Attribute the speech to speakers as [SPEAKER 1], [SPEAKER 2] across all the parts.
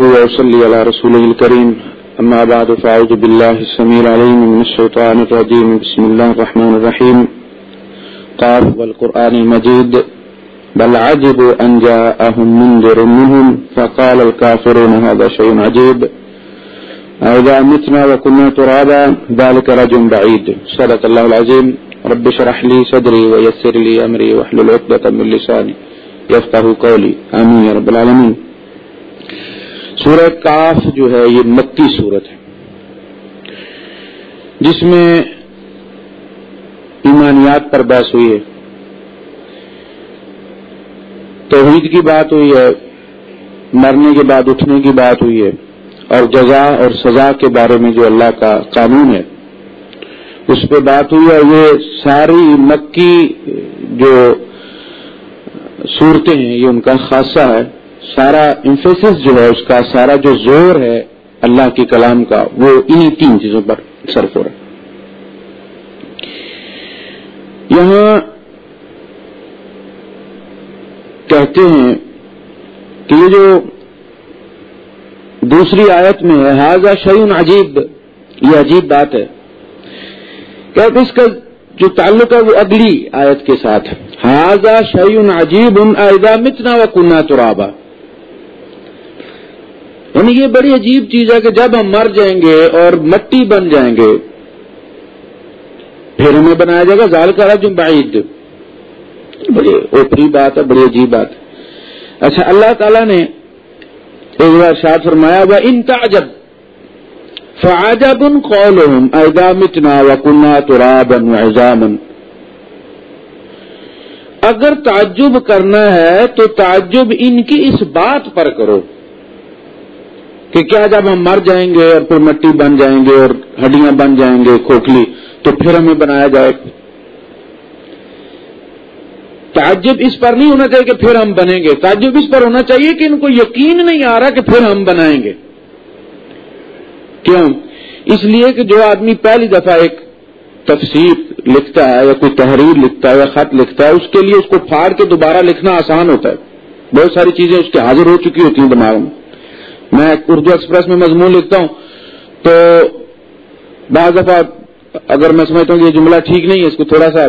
[SPEAKER 1] وصلي على رسوله الكريم أما بعد فأعوذ بالله السميع العليم من الشيطان الرجيم بسم الله الرحمن الرحيم قال، والقرآن المجيد بل عجبوا أن جاءهم منذر منهم، فقال الكافرون هذا شيء عجيب أئذا متنا وكنا ترابا، ذلك رجل بعيد صدق الله العظيم رب شرح لي صدري ويسر لي أمري واحلل عقدة من لساني يفقه قولي آمين يا رب العالمين سورہ کاف جو ہے یہ مکی صورت ہے، جس میں ایمانیات پر بحث ہوئی ہے۔ توحید کی بات ہوئی ہے، مرنے کے بعد اٹھنے کی بات ہوئی ہے، اور جزا اور سزا کے بارے میں جو اللہ کا قانون ہے، اس پہ بات ہوئی ہے۔ یہ ساری مکی جو صورتیں ہیں، یہ ان کا خاصہ ہے۔ سارا امفیسس جو ہے اس کا، سارا جو زور ہے اللہ کے کلام کا، وہ انہی تین چیزوں پر صرف ہو رہا ہے۔ یہاں کہتے ہیں کہ یہ جو دوسری آیت میں ہے حاضہ شعین عجیب یہ عجیب بات ہے۔ کہتے اس کا جو تعلق ہے وہ اگلی آیت کے ساتھ حاضہ شعین عجیب ان متنا و کنہ ترابا یعنی یہ بڑی عجیب چیز ہے کہ جب ہم مر جائیں گے اور مٹی بن جائیں گے، پھر ہمیں بنایا جائے گا زال کا رجم بعید۔ بڑی اوپری بات ہے، بڑی عجیب بات۔ ہے اچھا اللہ تعالیٰ نے ایک بار شاد فرمایا ہوا ان تعجب فعجب قولهم اذا متنا وكنا ترابا وعظاما۔ اگر تعجب کرنا ہے تو تعجب ان کی اس بات پر کرو۔ کہ کیا جب ہم مر جائیں گے اور پھر مٹی بن جائیں گے اور ہڈیاں بن جائیں گے کھوکھلی، تو پھر ہمیں بنایا جائے۔ تعجب اس پر نہیں ہونا چاہیے کہ پھر ہم بنیں گے۔ تعجب اس پر ہونا چاہیے کہ ان کو یقین نہیں آ رہا کہ پھر ہم بنائیں گے۔ کیوں؟ اس لیے کہ جو آدمی پہلی دفعہ ایک تفسیر لکھتا ہے یا کوئی تحریر لکھتا ہے یا خط لکھتا ہے، اس کے لیے اس کو پھاڑ کے دوبارہ لکھنا آسان ہوتا ہے۔ بہت ساری چیزیں اس کے حاضر ہو چکی ہوتی ہیں دماغ میں میں اردو ایکسپریس میں مضمون لکھتا ہوں تو بعض دفعہ اگر میں سمجھتا ہوں کہ یہ جملہ ٹھیک نہیں ہے، اس کو تھوڑا سا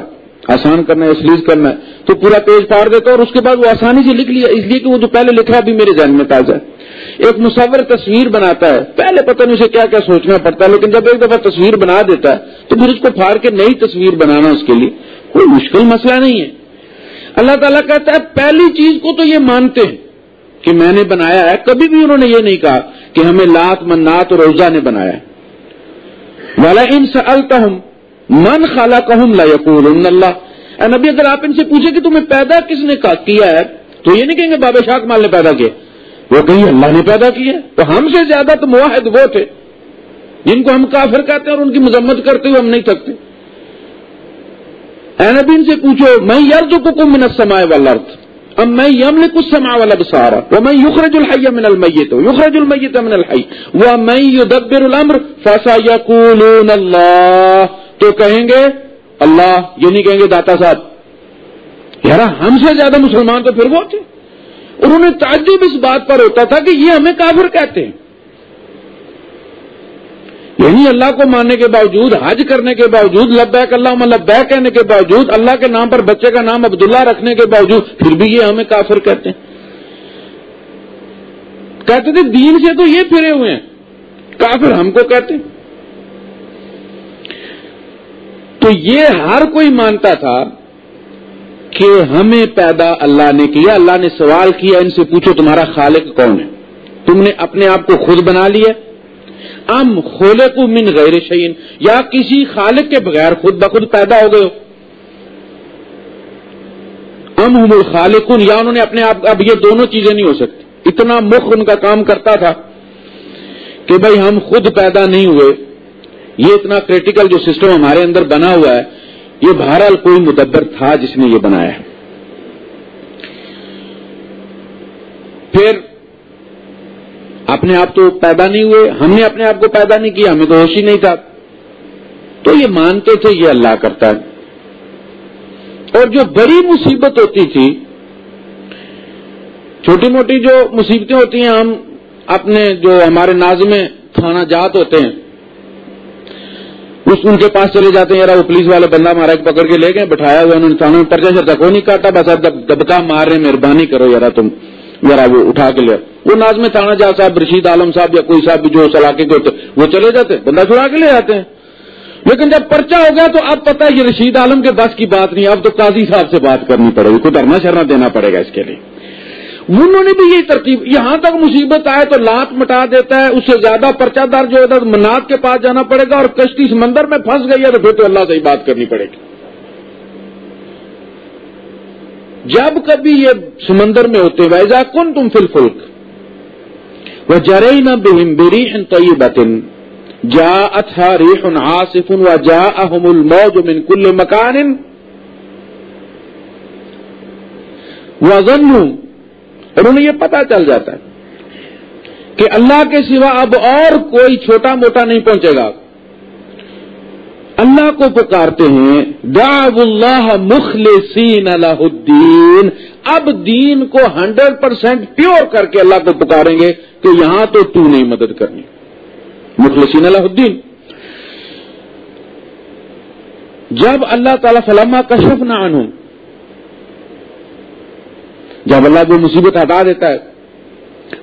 [SPEAKER 1] آسان کرنا ہے سلیز کرنا ہے، تو پورا پیج پھاڑ دیتا اور اس کے بعد وہ آسانی سے لکھ لیا، اس لیے کہ وہ جو پہلے لکھا ابھی میرے ذہن میں تازہ ہے۔ ایک مصور تصویر بناتا ہے، پہلے پتہ نہیں اسے کیا کیا سوچنا پڑتا ہے، لیکن جب ایک دفعہ تصویر بنا دیتا ہے، تو پھر اس کو پھاڑ کے نئی تصویر بنانا اس کے لیے کوئی مشکل مسئلہ نہیں ہے۔ اللہ تعالیٰ کہتا ہے، پہلی چیز کو تو یہ مانتے ہیں۔ کہ میں نے بنایا ہے، کبھی بھی انہوں نے یہ نہیں کہا کہ ہمیں لات، منات اور روزہ نے بنایا ہے۔ والا ان سے من خالہ کہم لا یقول اللہ نبی، اگر آپ ان سے پوچھیں کہ تمہیں پیدا کس نے کیا ہے، تو یہ نہیں کہیں گے بابا شاہ مال نے پیدا کیا۔ وہ کہیں اللہ نے پیدا کیا تو ہم سے زیادہ تو معاہد وہ تھے، جن کو ہم کافر کہتے ہیں اور ان کی مذمت کرتے ہوئے ہم نہیں تھکتے۔ اے نبی، ان سے پوچھو میں یار جو کو منت سمائے والا اب میں یم نے کچھ سما والا بسارا وہ میں یخرج الحی من المیت یخرج المیت من الحی وہ میں الامر فسا اللہ تو کہیں گے، اللہ، یہ نہیں کہیں گے داتا صاحب یار ہم سے زیادہ مسلمان تو پھر وہ تھے۔ اور انہیں تعجب اس بات پر ہوتا تھا کہ یہ ہمیں کافر کہتے ہیں۔ یعنی اللہ کو ماننے کے باوجود، حج کرنے کے باوجود، لبیک اللہ لبیک کہنے کے باوجود، اللہ کے نام پر بچے کا نام عبداللہ رکھنے کے باوجود، پھر بھی یہ ہمیں کافر کہتے ہیں۔ کہتے تھے، دین سے تو یہ پھرے ہوئے ہیں۔ کافر ہم کو کہتے ہیں۔ تو یہ ہر کوئی مانتا تھا کہ ہمیں پیدا اللہ نے کیا، اللہ نے سوال کیا، ان سے پوچھو تمہارا خالق کون ہے۔ تم نے اپنے آپ کو خود بنا لیا۔ ام خولے کو من غیر شعین یا کسی خالق کے بغیر خود بخود پیدا ہو گئے ام ہم الخالقن یا انہوں نے اپنے آپ، اب یہ دونوں چیزیں نہیں ہو سکتی۔ اتنا مخ ان کا کام کرتا تھا کہ بھائی ہم خود پیدا نہیں ہوئے۔ یہ اتنا کریٹیکل جو سسٹم ہمارے اندر بنا ہوا ہے، یہ بہرحال کوئی مدبر تھا جس نے یہ بنایا ہے۔ پھر اپنے آپ تو پیدا نہیں ہوئے، ہم نے اپنے آپ کو پیدا نہیں کیا، ہمیں تو ہوش ہی نہیں تھا۔ تو یہ مانتے تھے، یہ اللہ کرتا ہے۔ اور جو بڑی مصیبت ہوتی تھی، چھوٹی موٹی جو مصیبتیں ہوتی ہیں، ہم اپنے جو ہمارے نازم تھانہ جات ہوتے ہیں، اس ان کے پاس چلے جاتے ہیں یار وہ پولیس والے بندہ مارا پکڑ کے لے گئے، بٹھایا ہوا انہوں نے تھانوں میں پرچا شرچا کو نہیں، کاٹا، بس اب دبکا مار رہے مہربانی کرو یار تم۔ ذرا وہ اٹھا کے لے۔ وہ نازم تھانہ جات صاحب، رشید عالم صاحب یا کوئی صاحب جو علاقے کے ہوتے وہ چلے جاتے بندہ چھڑا کے لے جاتے ہیں۔ لیکن جب پرچا ہو گیا تو اب پتا یہ رشید عالم کے بس کی بات نہیں، اب تو قاضی صاحب سے بات کرنی پڑے گی۔ کوئی دھرنا شرنا دینا پڑے گا اس کے لیے۔ انہوں نے بھی یہی ترتیب یہاں تک مصیبت آئے تو لات مٹا دیتا ہے، اس سے زیادہ پرچہ دار جو ہے منات کے پاس جانا پڑے گا اور کشتی سمندر میں پھنس گئی ہے تو پھر تو اللہ سے ہی بات کرنی پڑے گی۔ جب کبھی یہ سمندر میں ہوتے ویزا کن تم فل فلک وہ جرئی نہ بہم بری طیبتن جا اتھا ریح آصف و جا احم الموج من کل مکان. وزن اور انہیں یہ پتا چل جاتا ہے کہ اللہ کے سوا اب اور کوئی چھوٹا موٹا نہیں پہنچے گا۔ اللہ کو پکارتے ہیں، دعو اللہ مخلصین اللہ الدین۔ اب دین کو ہنڈریڈ پرسینٹ پیور کر کے اللہ کو پکاریں گے کہ یہاں تو تو نہیں مدد کرنی۔ مخلصین اللہ الدین۔ جب اللہ تعالی فلما کشف نہ عنہم، جب اللہ کو مصیبت ہٹا دیتا ہے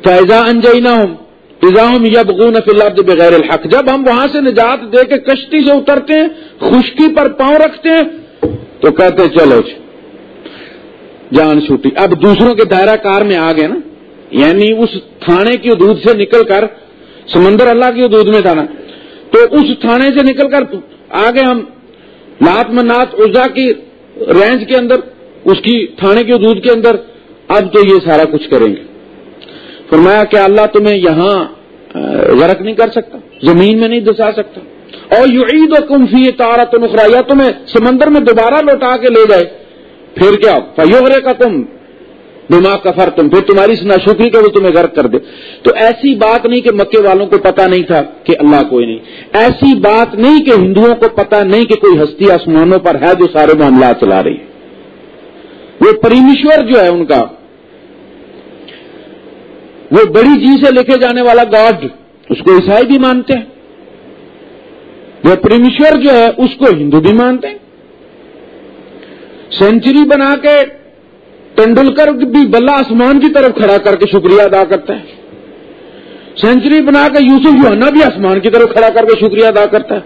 [SPEAKER 1] فیضا انجینا ہوں ہم یا بغون فلاب بغیر الحق، جب ہم وہاں سے نجات دے کے کشتی سے اترتے ہیں، خشکی پر پاؤں رکھتے ہیں، تو کہتے چلو جی جان چھوٹی۔ اب دوسروں کے دائرہ کار میں آ گئے نا یعنی اس تھانے کی حدود سے نکل کر، سمندر اللہ کی حدود میں تھا نا، تو اس تھانے سے نکل کر آگے ہم، لات منات ازا کی رینج کے اندر، اس کی تھانے کی حدود کے اندر، اب تو یہ سارا کچھ کریں گے۔ فرمایا کہ اللہ تمہیں یہاں غرق نہیں کر سکتا، زمین میں نہیں دسا سکتا۔ اور یو عید و کمفی تارا تو نخرا یا تمہیں سمندر میں دوبارہ لوٹا کے لے جائے پھر کیا؟ فیوغرے کا تم دماغ کا فر تم پھر تمہاری اس ناشکری کا وہ تمہیں غرق کر دے۔ تو ایسی بات نہیں کہ مکے والوں کو پتا نہیں تھا کہ اللہ کوئی نہیں۔ ایسی بات نہیں کہ ہندوؤں کو پتا نہیں کہ کوئی ہستی آسمانوں پر ہے جو سارے معاملات چلا رہی ہے۔ وہ پریمیشور جو ہے ان کا وہ بڑی جی سے لکھے جانے والا گاڈ، اس کو عیسائی بھی مانتے ہیں۔ وہ پریمیشور جو ہے، اس کو ہندو بھی مانتے ہیں۔ سینچری بنا کے ٹنڈولکر بھی بلا آسمان کی طرف کھڑا کر کے شکریہ ادا کرتا ہے۔ سینچری بنا کے یوسف یوہنا بھی آسمان کی طرف کھڑا کر کے شکریہ ادا کرتا ہے۔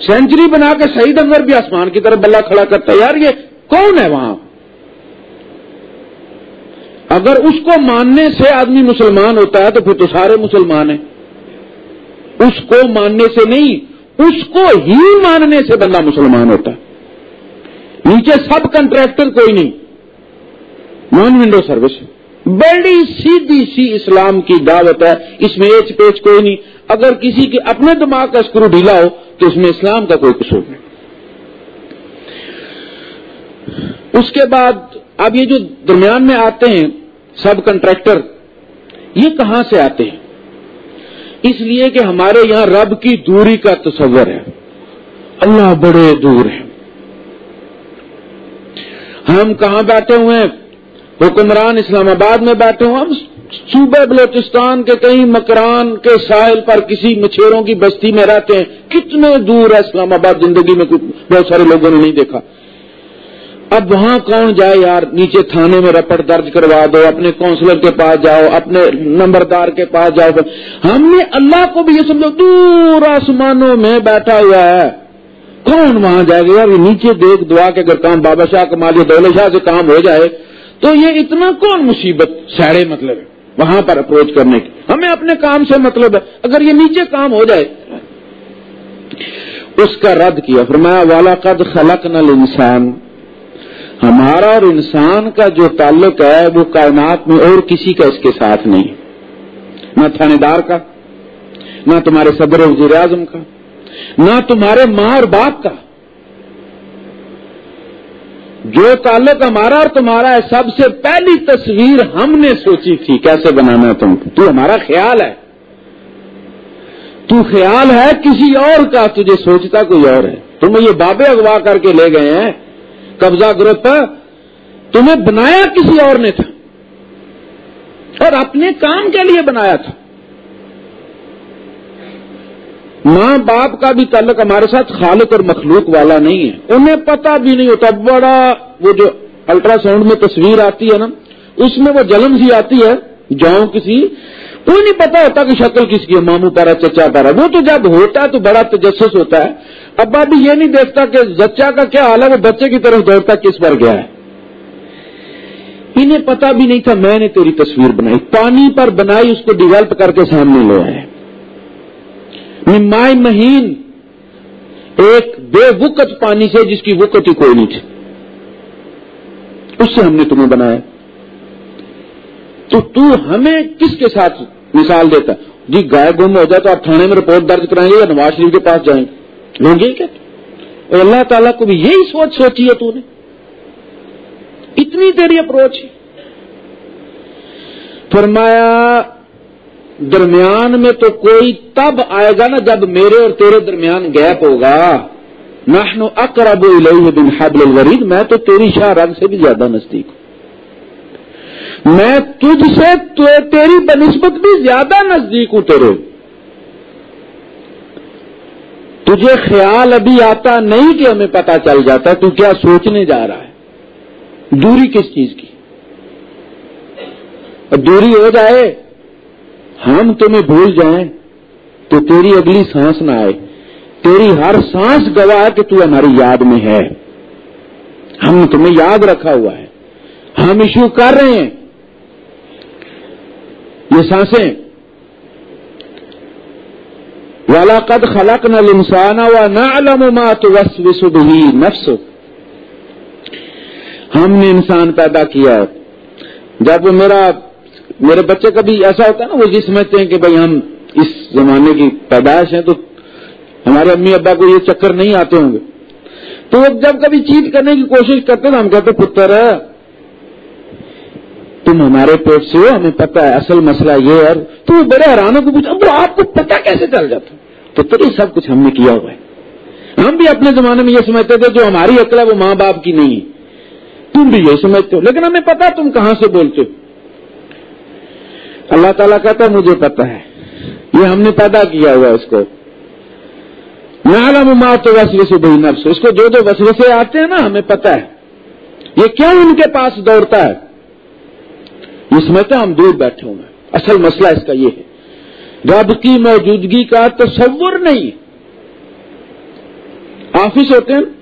[SPEAKER 1] سینچری بنا کے سعید انور بھی آسمان کی طرف بلا کھڑا کرتا ہے۔ یار، یہ کون ہے وہاں؟ اگر اس کو ماننے سے آدمی مسلمان ہوتا ہے تو پھر تو سارے مسلمان ہیں۔ اس کو ماننے سے نہیں، اس کو ہی ماننے سے بندہ مسلمان ہوتا ہے۔ نیچے سب کنٹریکٹر کوئی نہیں۔ نان ونڈو سروس بڑی سیدھی سی اسلام کی دعوت ہے۔ اس میں ایچ پیچ کوئی نہیں۔ اگر کسی کے اپنے دماغ کا اسکرو ڈھیلا ہو تو اس میں اسلام کا کوئی قصور نہیں۔ اس کے بعد اب یہ جو درمیان میں آتے ہیں سب کنٹریکٹر، یہ کہاں سے آتے ہیں؟ اس لیے کہ ہمارے یہاں رب کی دوری کا تصور ہے۔ اللہ بڑے دور ہیں۔ ہم کہاں بیٹھے ہوئے ہیں؟ حکمران اسلام آباد میں بیٹھے ہوں۔ ہم صوبہ بلوچستان کے کئی مکران کے ساحل پر کسی مچھیروں کی بستی میں رہتے ہیں۔ کتنے دور ہے اسلام آباد زندگی میں؟ بہت سارے لوگوں نے نہیں دیکھا۔ اب وہاں کون جائے یار؟ نیچے تھانے میں رپٹ درج کروا دو، اپنے کونسلر کے پاس جاؤ، اپنے نمبردار کے پاس جاؤ۔ ہم نے اللہ کو بھی یہ سمجھو، دور آسمانوں میں بیٹھا ہوا ہے۔ کون وہاں جائے گا؟ یار نیچے دیکھ دعا کے اگر کام بابا شاہ کمال دولت شاہ سے کام ہو جائے، تو یہ اتنا کون مصیبت؟ ساڑے مطلب ہے، وہاں پر اپروچ کرنے کی۔ ہمیں اپنے کام سے مطلب ہے، اگر یہ نیچے کام ہو جائے۔ اس کا رد کیا، فرمایا والا قد خلق نل انسان ہمارا اور انسان کا جو تعلق ہے وہ کائنات میں اور کسی کا اس کے ساتھ نہیں۔ نہ تھانے دار کا، نہ تمہارے صدر وزیر اعظم کا، نہ تمہارے ماں اور باپ کا۔ جو تعلق ہمارا اور تمہارا ہے، سب سے پہلی تصویر ہم نے سوچی تھی۔ کیسے بنانا تم؟ تو ہمارا خیال ہے۔ تو خیال ہے کسی اور کا، تجھے سوچتا کوئی اور ہے۔ تمہیں یہ بابے اغوا کر کے لے گئے ہیں۔ قبضہ گروپ تمہیں بنایا کسی اور نے تھا۔ اور اپنے کام کے لیے بنایا تھا۔ ماں باپ کا بھی تعلق ہمارے ساتھ خالق اور مخلوق والا نہیں ہے۔ انہیں پتہ بھی نہیں ہوتا بڑا وہ جو الٹرا ساؤنڈ میں تصویر آتی ہے نا، اس میں وہ جلن سی آتی ہے، جاؤں کسی، کوئی نہیں پتا ہوتا کہ شکل کس کی ماموں پارا چچا پارا وہ تو جب ہوتا ہے تو بڑا تجسس ہوتا ہے۔ ابا بھی یہ نہیں دیکھتا کہ بچہ کا کیا حال ہے، وہ بچے کی طرف دوڑتا کس پر گیا ہے؟ انہیں پتا بھی نہیں تھا، میں نے تیری تصویر بنائی، پانی پر بنائی، اس کو ڈیولپ کر کے سامنے لے آئے۔ مائ مہین، ایک بے وقت پانی سے، جس کی وقت ہی کوئی نہیں تھی۔ اس سے ہم نے تمہیں بنایا۔ تو تو ہمیں کس کے ساتھ مثال دیتا؟ جی گائے گم ہو جائے تو آپ تھانے میں رپورٹ درج کرائیں گے یا نواز شریف کے پاس جائیں گے؟ لوگ یہ کہتے اور اللہ تعالیٰ کو بھی یہی سوچ سوچی ہے تو نے۔ اتنی تیری اپروچ ہے۔ فرمایا، درمیان میں تو کوئی تب آئے گا نا جب میرے اور تیرے درمیان گیپ ہوگا۔ نحن اقرب الیہ بن حبل الورید۔ میں تو تیری شاہ رنگ سے بھی زیادہ نزدیک ہوں۔ میں تجھ سے تیری بنسبت بھی زیادہ نزدیک ہوں تیرے۔ تجھے خیال ابھی آتا نہیں کہ ہمیں پتا چل جاتا تو کیا سوچنے جا رہا ہے؟ دوری کس چیز کی؟ دوری ہو جائے، ہم تمہیں بھول جائیں تو تیری اگلی سانس نہ آئے۔ تیری ہر سانس گواہ کہ تو ہماری یاد میں ہے۔ ہم تمہیں یاد رکھا ہوا ہے۔ ہم ایشو کر رہے ہیں۔ یہ سانسیں والا قد خلق نہ لمسانا و نہ علمات نفس ہم نے انسان پیدا کیا ہے۔ جب وہ میرا میرے بچے کا بھی ایسا ہوتا ہے نا، وہ یہ سمجھتے ہیں کہ بھائی ہم اس زمانے کی پیدائش ہیں تو ہمارے امی ابا کو یہ چکر نہیں آتے ہوں گے۔ تو وہ جب کبھی چیٹ کرنے کی کوشش کرتے تو ہم کہتے پتر تم ہمارے پیٹ سے ہو، ہمیں پتا ہے، اصل مسئلہ یہ ہے۔ تو وہ بڑے حیرانوں کو پوچھا وہ آپ کو پتا کیسے چل جاتا؟ تو تری سب کچھ ہم نے کیا ہوا ہے۔ ہم بھی اپنے زمانے میں یہ سمجھتے تھے، جو ہماری عقل ہے وہ ماں باپ کی نہیں ہے۔ تم بھی یہ سمجھتے ہو، لیکن ہمیں پتا تم کہاں سے بولتے ہو۔ اللہ تعالیٰ کہتا ہے، مجھے پتا ہے۔ یہ ہم نے پیدا کیا ہوا اس کو۔ نہ تو وسوے سے بھائی نفس۔ اس کو جو جو وسوسے آتے ہیں نا، ہمیں پتا ہے۔ یہ کیوں ان کے پاس دوڑتا ہے؟ یہ سمجھتا ہم دور بیٹھے ہوں گے اصل مسئلہ اس کا یہ ہے۔ رب کی موجودگی کا تصور نہیں آفس ہوتے ہیں۔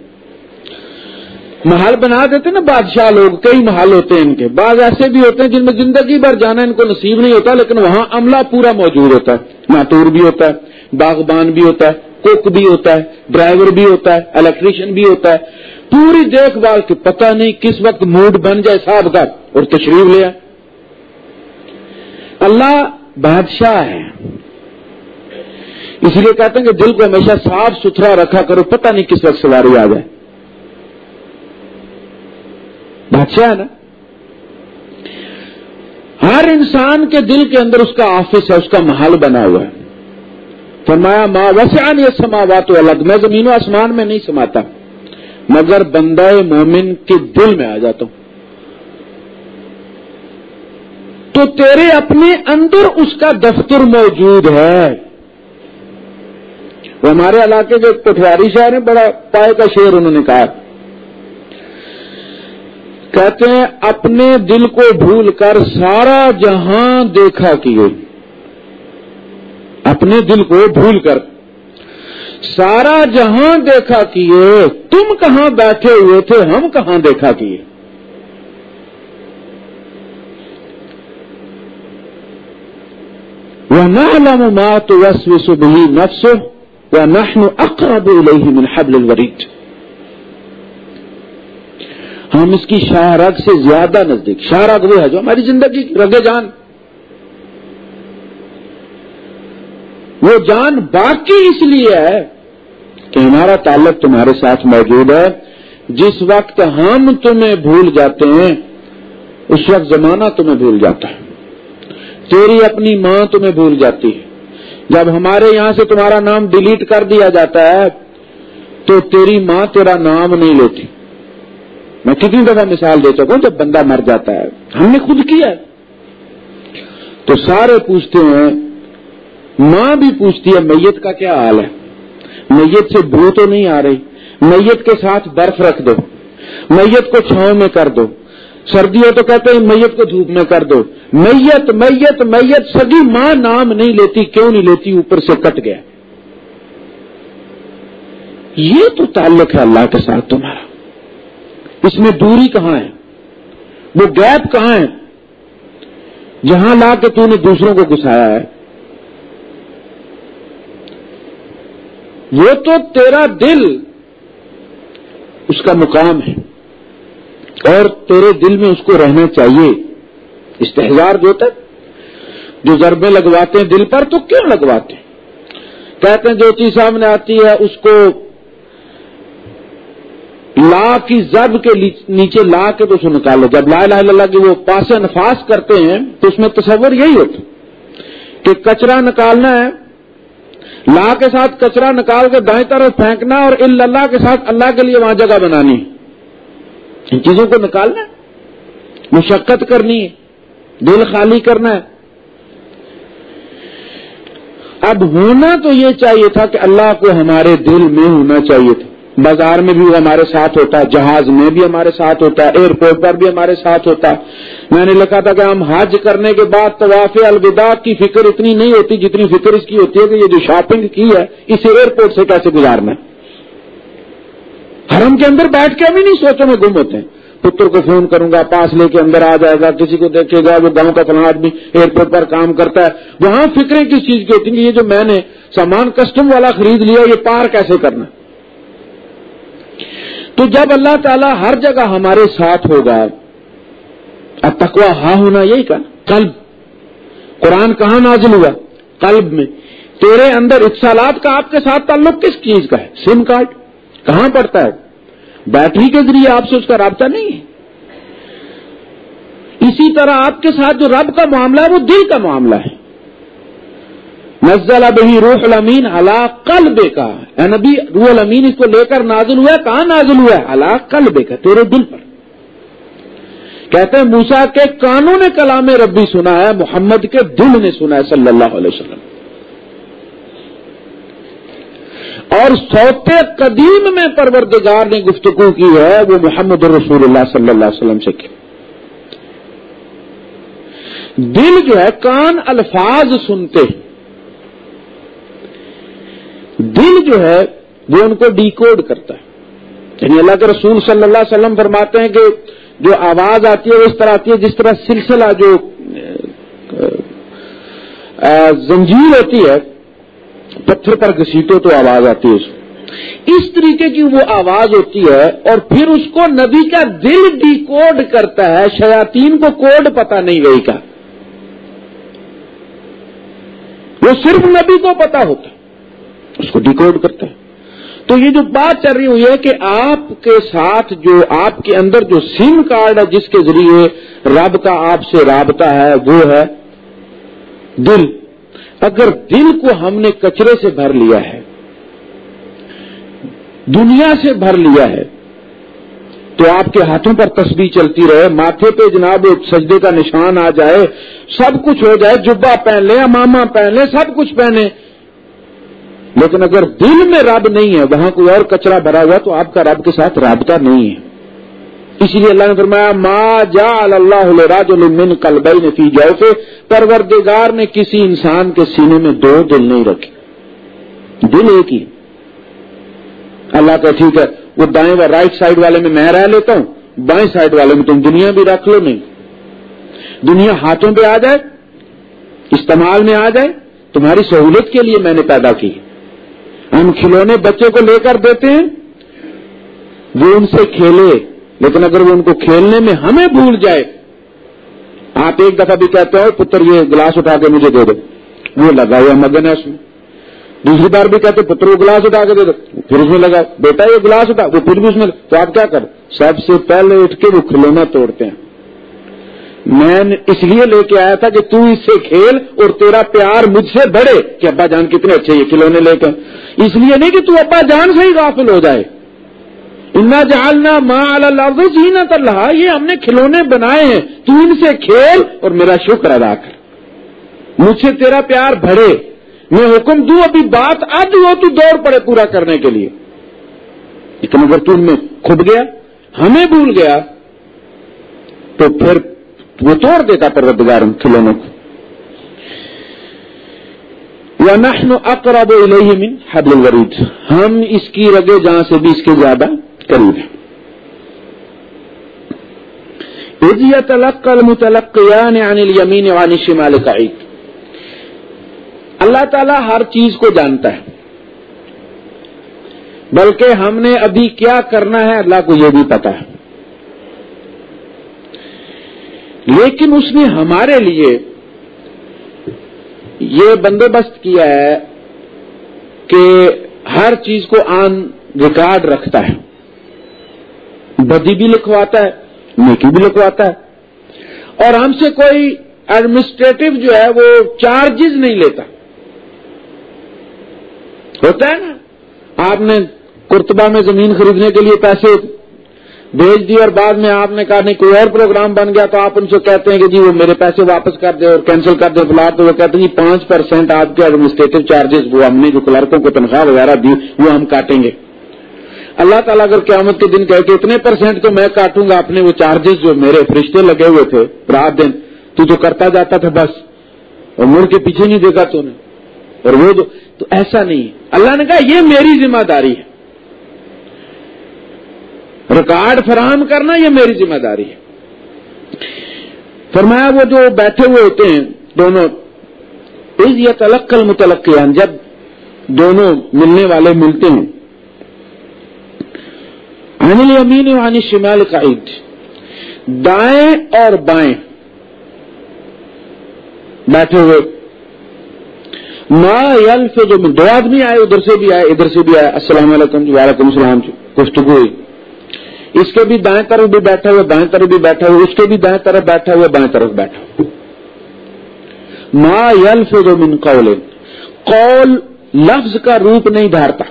[SPEAKER 1] محل بنا دیتے نا، بادشاہ لوگ، کئی محل ہوتے ہیں ان کے۔ بعض ایسے بھی ہوتے ہیں جن میں زندگی بھر جانا ان کو نصیب نہیں ہوتا، لیکن وہاں عملہ پورا موجود ہوتا ہے۔ ناتور بھی ہوتا ہے، باغبان بھی ہوتا ہے، کوک بھی ہوتا ہے، ڈرائیور بھی ہوتا ہے، الیکٹریشین بھی ہوتا ہے۔ پوری دیکھ بھال کی پتہ نہیں کس وقت موڈ بن جائے صاحب کا اور تشریف لیا اللہ بادشاہ ہے اس لیے کہتے ہیں کہ دل کو ہمیشہ صاف ستھرا رکھا کرو، پتہ نہیں کس وقت سواری آ جائے۔ بادشاہ ہے نا؟ ہر انسان کے دل کے اندر اس کا آفس ہے، اس کا محل بنا ہوا ہے۔ فرمایا ماں وسعان یہ سما تو الگ میں زمین و آسمان میں نہیں سماتا، مگر بندہ مومن کے دل میں آ جاتا ہوں۔ تو تیرے اپنے اندر اس کا دفتر موجود ہے۔ وہ ہمارے علاقے کے پٹواری شہر ہیں، بڑا پائے کا شعر انہوں نے کہا۔ کہتے ہیں، اپنے دل کو بھول کر سارا جہاں دیکھا کیے۔ اپنے دل کو بھول کر سارا جہاں دیکھا کیے۔ تم کہاں بیٹھے ہوئے تھے، ہم کہاں دیکھا کیے۔ وہ نہ مات وس وسبھی نفس وہ نحن اقرب الیہ من حبل الورید ہم اس کی شاہ رگ سے زیادہ نزدیک، شاہ رگ وہ ہے جو ہماری زندگی رگ جان۔ وہ جان باقی اس لیے ہے کہ ہمارا تعلق تمہارے ساتھ موجود ہے۔ جس وقت ہم تمہیں بھول جاتے ہیں، اس وقت زمانہ تمہیں بھول جاتا ہے۔ تیری اپنی ماں تمہیں بھول جاتی ہے۔ جب ہمارے یہاں سے تمہارا نام ڈیلیٹ کر دیا جاتا ہے، تو تیری ماں تیرا نام نہیں لیتی۔ میں کتنی دفعہ مثال دے سکوں جب بندہ مر جاتا ہے۔ ہم نے خود کیا ہے۔ تو سارے پوچھتے ہیں، ماں بھی پوچھتی ہے، میت کا کیا حال ہے؟ میت سے بو تو نہیں آ رہی۔ میت کے ساتھ برف رکھ دو۔ میت کو چھاؤں میں کر دو۔ سردی ہو تو کہتے ہیں میت کو دھوپ میں کر دو۔ میت میت میت، سگی ماں نام نہیں لیتی، کیوں نہیں لیتی؟ اوپر سے کٹ گیا۔ یہ تو تعلق ہے اللہ کے ساتھ تمہارا۔ اس میں دوری کہاں ہے؟ وہ گیپ کہاں ہے؟ جہاں لا کے تو نے دوسروں کو گسایا ہے۔ وہ تو تیرا دل، اس کا مقام ہے۔ اور تیرے دل میں اس کو رہنا چاہیے۔ استحزار جو تک جو ضربیں لگواتے ہیں دل پر، تو کیوں لگواتے ہیں؟ کہتے ہیں، جو چیز سامنے آتی ہے، اس کو لا کی ضرب کے نیچے لا کے تو اسے نکالو جب لا الہ الا اللہ کی وہ پاس نفاس کرتے ہیں، تو اس میں تصور یہی ہوتا کہ کچرا نکالنا ہے۔ لا کے ساتھ کچرا نکال کے دائیں طرف پھینکنا اور اللہ کے ساتھ اللہ کے لیے وہاں جگہ بنانی۔ ان چیزوں کو نکالنا ہے۔ مشقت کرنی ہے۔ دل خالی کرنا ہے۔ اب ہونا تو یہ چاہیے تھا کہ اللہ کو ہمارے دل میں ہونا چاہیے تھا۔ بازار میں بھی وہ ہمارے ساتھ ہوتا ہے جہاز میں بھی ہمارے ساتھ ہوتا ہے ایئرپورٹ پر بھی ہمارے ساتھ ہوتا۔ ہے میں نے لکھا تھا کہ ہم حج کرنے کے بعد طواف الوداع کی فکر اتنی نہیں ہوتی جتنی فکر اس کی ہوتی ہے کہ یہ جو شاپنگ کی ہے، اسے ایئرپورٹ سے کیسے گزارنا ہے؟ حرم کے اندر بیٹھ کے بھی نہیں سوچوں میں گم ہوتے ہیں۔ پتر کو فون کروں گا، پاس لے کے اندر آ جائے گا، کسی کو دیکھے گا، وہ گاؤں کا فلاں آدمی ایئرپورٹ پر کام کرتا ہے۔ وہاں فکریں کس چیز کی ہوتی ہیں یہ جو میں نے سامان کسٹم والا خرید لیا، یہ پار کیسے کرنا تو جب اللہ تعالیٰ ہر جگہ ہمارے ساتھ ہوگا، اب تکوا ہاں ہونا یہی کا، قلب۔ قرآن کہاں نازل ہوا؟ قلب میں۔ تیرے اندر اتصالات کا آپ کے ساتھ تعلق کس چیز کا ہے؟ سم کارڈ کہاں پڑتا ہے؟ بیٹری کے ذریعے آپ سے اس کا رابطہ نہیں ہے۔ اسی طرح آپ کے ساتھ جو رب کا معاملہ ہے، وہ دل کا معاملہ ہے۔ نزل بہی روح الامین اللہ قلب کا نبی، روح الامین اس کو لے کر نازل ہوا ہے۔ کہاں نازل ہوا ہے؟ اللہ قلب کا تیرے دل پر۔ کہتے ہیں موسا کے کانوں نے کلام ربی سنا ہے، محمد کے دل نے سنا ہے، صلی اللہ علیہ وسلم۔ اور سوتے قدیم میں پروردگار نے گفتگو کی ہے، وہ محمد رسول اللہ صلی اللہ علیہ وسلم سے کی۔ دل جو ہے، کان الفاظ سنتے۔ دل جو ہے، وہ ان کو ڈیکوڈ کرتا ہے۔ یعنی اللہ کے رسول صلی اللہ علیہ وسلم فرماتے ہیں کہ جو آواز آتی ہے، وہ اس طرح آتی ہے جس طرح سلسلہ جو زنجیر ہوتی ہے پتھر پر گھسیٹو تو آواز آتی ہے اس اس طریقے کی وہ آواز ہوتی ہے اور پھر اس کو نبی کا دل ڈی کوڈ کرتا ہے شیاتین کو کوڈ پتا نہیں وہی کا۔ وہ صرف نبی کو پتا ہوتا اس کو ڈیکوڈ کرتا ہے۔ تو یہ جو بات چل رہی ہوئی ہے کہ آپ کے ساتھ جو، آپ کے اندر جو سم کارڈ ہے، جس کے ذریعے رب کا آپ سے رابطہ ہے، وہ ہے دل۔ اگر دل کو ہم نے کچرے سے بھر لیا ہے، دنیا سے بھر لیا ہے، تو آپ کے ہاتھوں پر تسبیح چلتی رہے، ماتھے پہ جناب سجدے کا نشان آ جائے، سب کچھ ہو جائے جبا پہن لے اماما پہن لے سب کچھ پہنے۔ لیکن اگر دل میں رب نہیں ہے، وہاں کوئی اور کچرا بھرا ہوا تو آپ کا رب کے ساتھ رابطہ نہیں ہے۔ اسی لیے اللہ نے فرمایا، ما جا اللہ راج المن کلبئی نے فی جیسے پروردگار نے کسی انسان کے سینے میں دو دل نہیں رکھے۔ دل ایک ہی۔ اللہ کا ٹھیک ہے، وہ دائیں و رائٹ سائڈ والے میں میں رہ لیتا ہوں، بائیں سائڈ والے میں تم دنیا بھی رکھ لو نہیں۔ دنیا ہاتھوں پہ آ جائے، استعمال میں آ جائے، تمہاری سہولت کے لیے میں نے پیدا کی۔ ہم کھلونے بچے کو لے کر دیتے ہیں، وہ ان سے کھیلے۔ لیکن اگر وہ ان کو کھیلنے میں ہمیں بھول جائے، آپ ایک دفعہ بھی کہتے ہو پتر یہ گلاس اٹھا کے مجھے دے دو۔ وہ لگا ہوا مگن ہے اس میں۔ دوسری بار بھی کہتے پتر وہ گلاس اٹھا کے دے دو۔ پھر اس میں لگا، بیٹا یہ گلاس اٹھا۔ وہ پھر بھی اس میں تو آپ کیا کر سب سے پہلے اٹھ کے وہ کھلونا توڑتے ہیں۔ میں اس لیے لے کے آیا تھا کہ تو اس سے کھیل اور تیرا پیار مجھ سے بڑھے۔ کہ ابا جان کتنے اچھے یہ کھلونے لے کے اس لیے نہیں کہ تو ابا جان سے ہی غافل ہو جائے۔ انا جالنا ماں اللہ زینت اللہ یہ ہم نے کھلونے بنائے ہیں، تو ان سے کھیل اور میرا شکر ادا کر۔ مجھ سے تیرا پیار بڑھے میں حکم دوں، ابھی بات آدھی ہو، تو دوڑ پڑے پورا کرنے کے لیے۔ لیکن اگر تو ان میں کھب گیا، ہمیں بھول گیا، تو پھر وہ توڑ دیتا پروردگار ان کھلونوں کو۔ یا نحن اقرب الیہ من حبل الورید ہم اس کی رگے، جہاں سے بھی اس کے زیادہ قریب. ہیں عن وعن الشمال اللہ تعالیٰ ہر چیز کو جانتا ہے. بلکہ ہم نے ابھی کیا کرنا ہے اللہ کو یہ بھی پتا ہے. لیکن اس نے ہمارے لیے یہ بندوبست کیا ہے کہ ہر چیز کو آن ریکارڈ رکھتا ہے. بدی بھی لکھواتا ہے، نیکی بھی لکھواتا ہے۔ اور ہم سے کوئی ایڈمنسٹریٹو جو ہے وہ چارجز نہیں لیتا۔ ہوتا ہے نا؟ آپ نے کرتبہ میں زمین خریدنے کے لیے پیسے بھیج دیے اور بعد میں آپ نے کہا نہیں، کوئی اور پروگرام بن گیا تو آپ ان سے کہتے ہیں کہ جی وہ میرے پیسے واپس کر دے اور کینسل کر دے فلار تو وہ کہتے ہیں جی پانچ پرسینٹ آپ کے ایڈمنسٹریٹو چارجز وہ ہم نے جو کلرکوں کو تنخواہ وغیرہ دی، وہ ہم کاٹیں گے۔ اللہ تعالیٰ اگر قیامت کے دن کہ اتنے پرسینٹ تو میں کاٹوں گا اپنے وہ چارجز جو میرے فرشتے لگے ہوئے تھے رات دن، تو جو کرتا جاتا تھا بس، اور مڑ کے پیچھے نہیں دیکھا تو نے۔ اور وہ جو تو ایسا نہیں اللہ نے کہا، یہ میری ذمہ داری ہے۔ ریکارڈ فراہم کرنا یہ میری ذمہ داری ہے۔ فرمایا وہ جو بیٹھے ہوئے ہوتے ہیں دونوں از یا تلقل متلقیان جب دونوں ملنے والے ملتے ہیں انل امین وانی شمال قائد دائیں اور بائیں. بیٹھے ہوئے. ماں یلف جو دو آدمی آئے، ادھر سے بھی آئے، ادھر سے بھی آئے. السلام علیکم جی وعلیکم السلام جی. گفتگو ہوئی. اس کے بھی دائیں طرف بھی بیٹھا ہوا دائیں طرف بھی بیٹھا ہوا، اس کے بھی دائیں طرف بیٹھا ہوا، بائیں طرف بیٹھا ہوا. ماں یلف جو من قول. قول لفظ کا روپ نہیں دھارتا.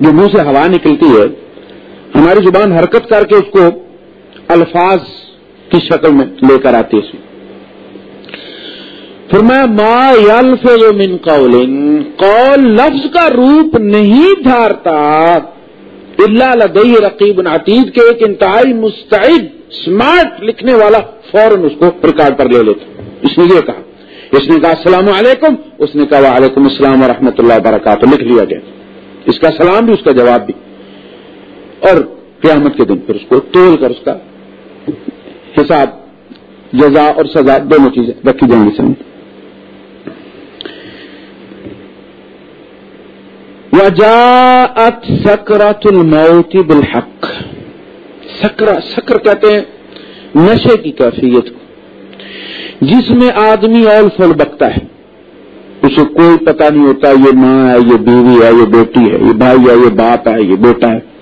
[SPEAKER 1] جو منہ سے ہوا نکلتی ہے ہماری زبان حرکت کر کے اس کو الفاظ کی شکل میں لے کر آتی ہے پھر میں۔ ما یلف من قول۔ قول لفظ کا روپ نہیں دھارتا۔ اللہ لدئی رقیب عتید کے ایک انتہائی مستعد اسمارٹ لکھنے والا فوراً اس کو ریکارڈ پر لے لیتا۔ اس نے یہ کہا۔ اس نے کہا، السلام علیکم۔ اس نے کہا، وعلیکم السلام ورحمۃ اللہ وبرکاتہ۔ لکھ لیا گیا۔ اس کا سلام بھی، اس کا جواب بھی۔ اور قیامت کے دن پھر اس کو تول کر اس کا حساب، جزا اور سزا، دونوں چیزیں رکھی جائیں گی سمجھ وجاءت سکرت الموت بالحق۔ سکرا سکر کہتے ہیں نشے کی کیفیت کو۔ جس میں آدمی اول فل بکتا ہے۔ اسے کوئی پتہ نہیں ہوتا، یہ ماں ہے، یہ بیوی ہے، یہ بیٹی ہے، یہ بھائی ہے، یہ باپ ہے، یہ بیٹا ہے۔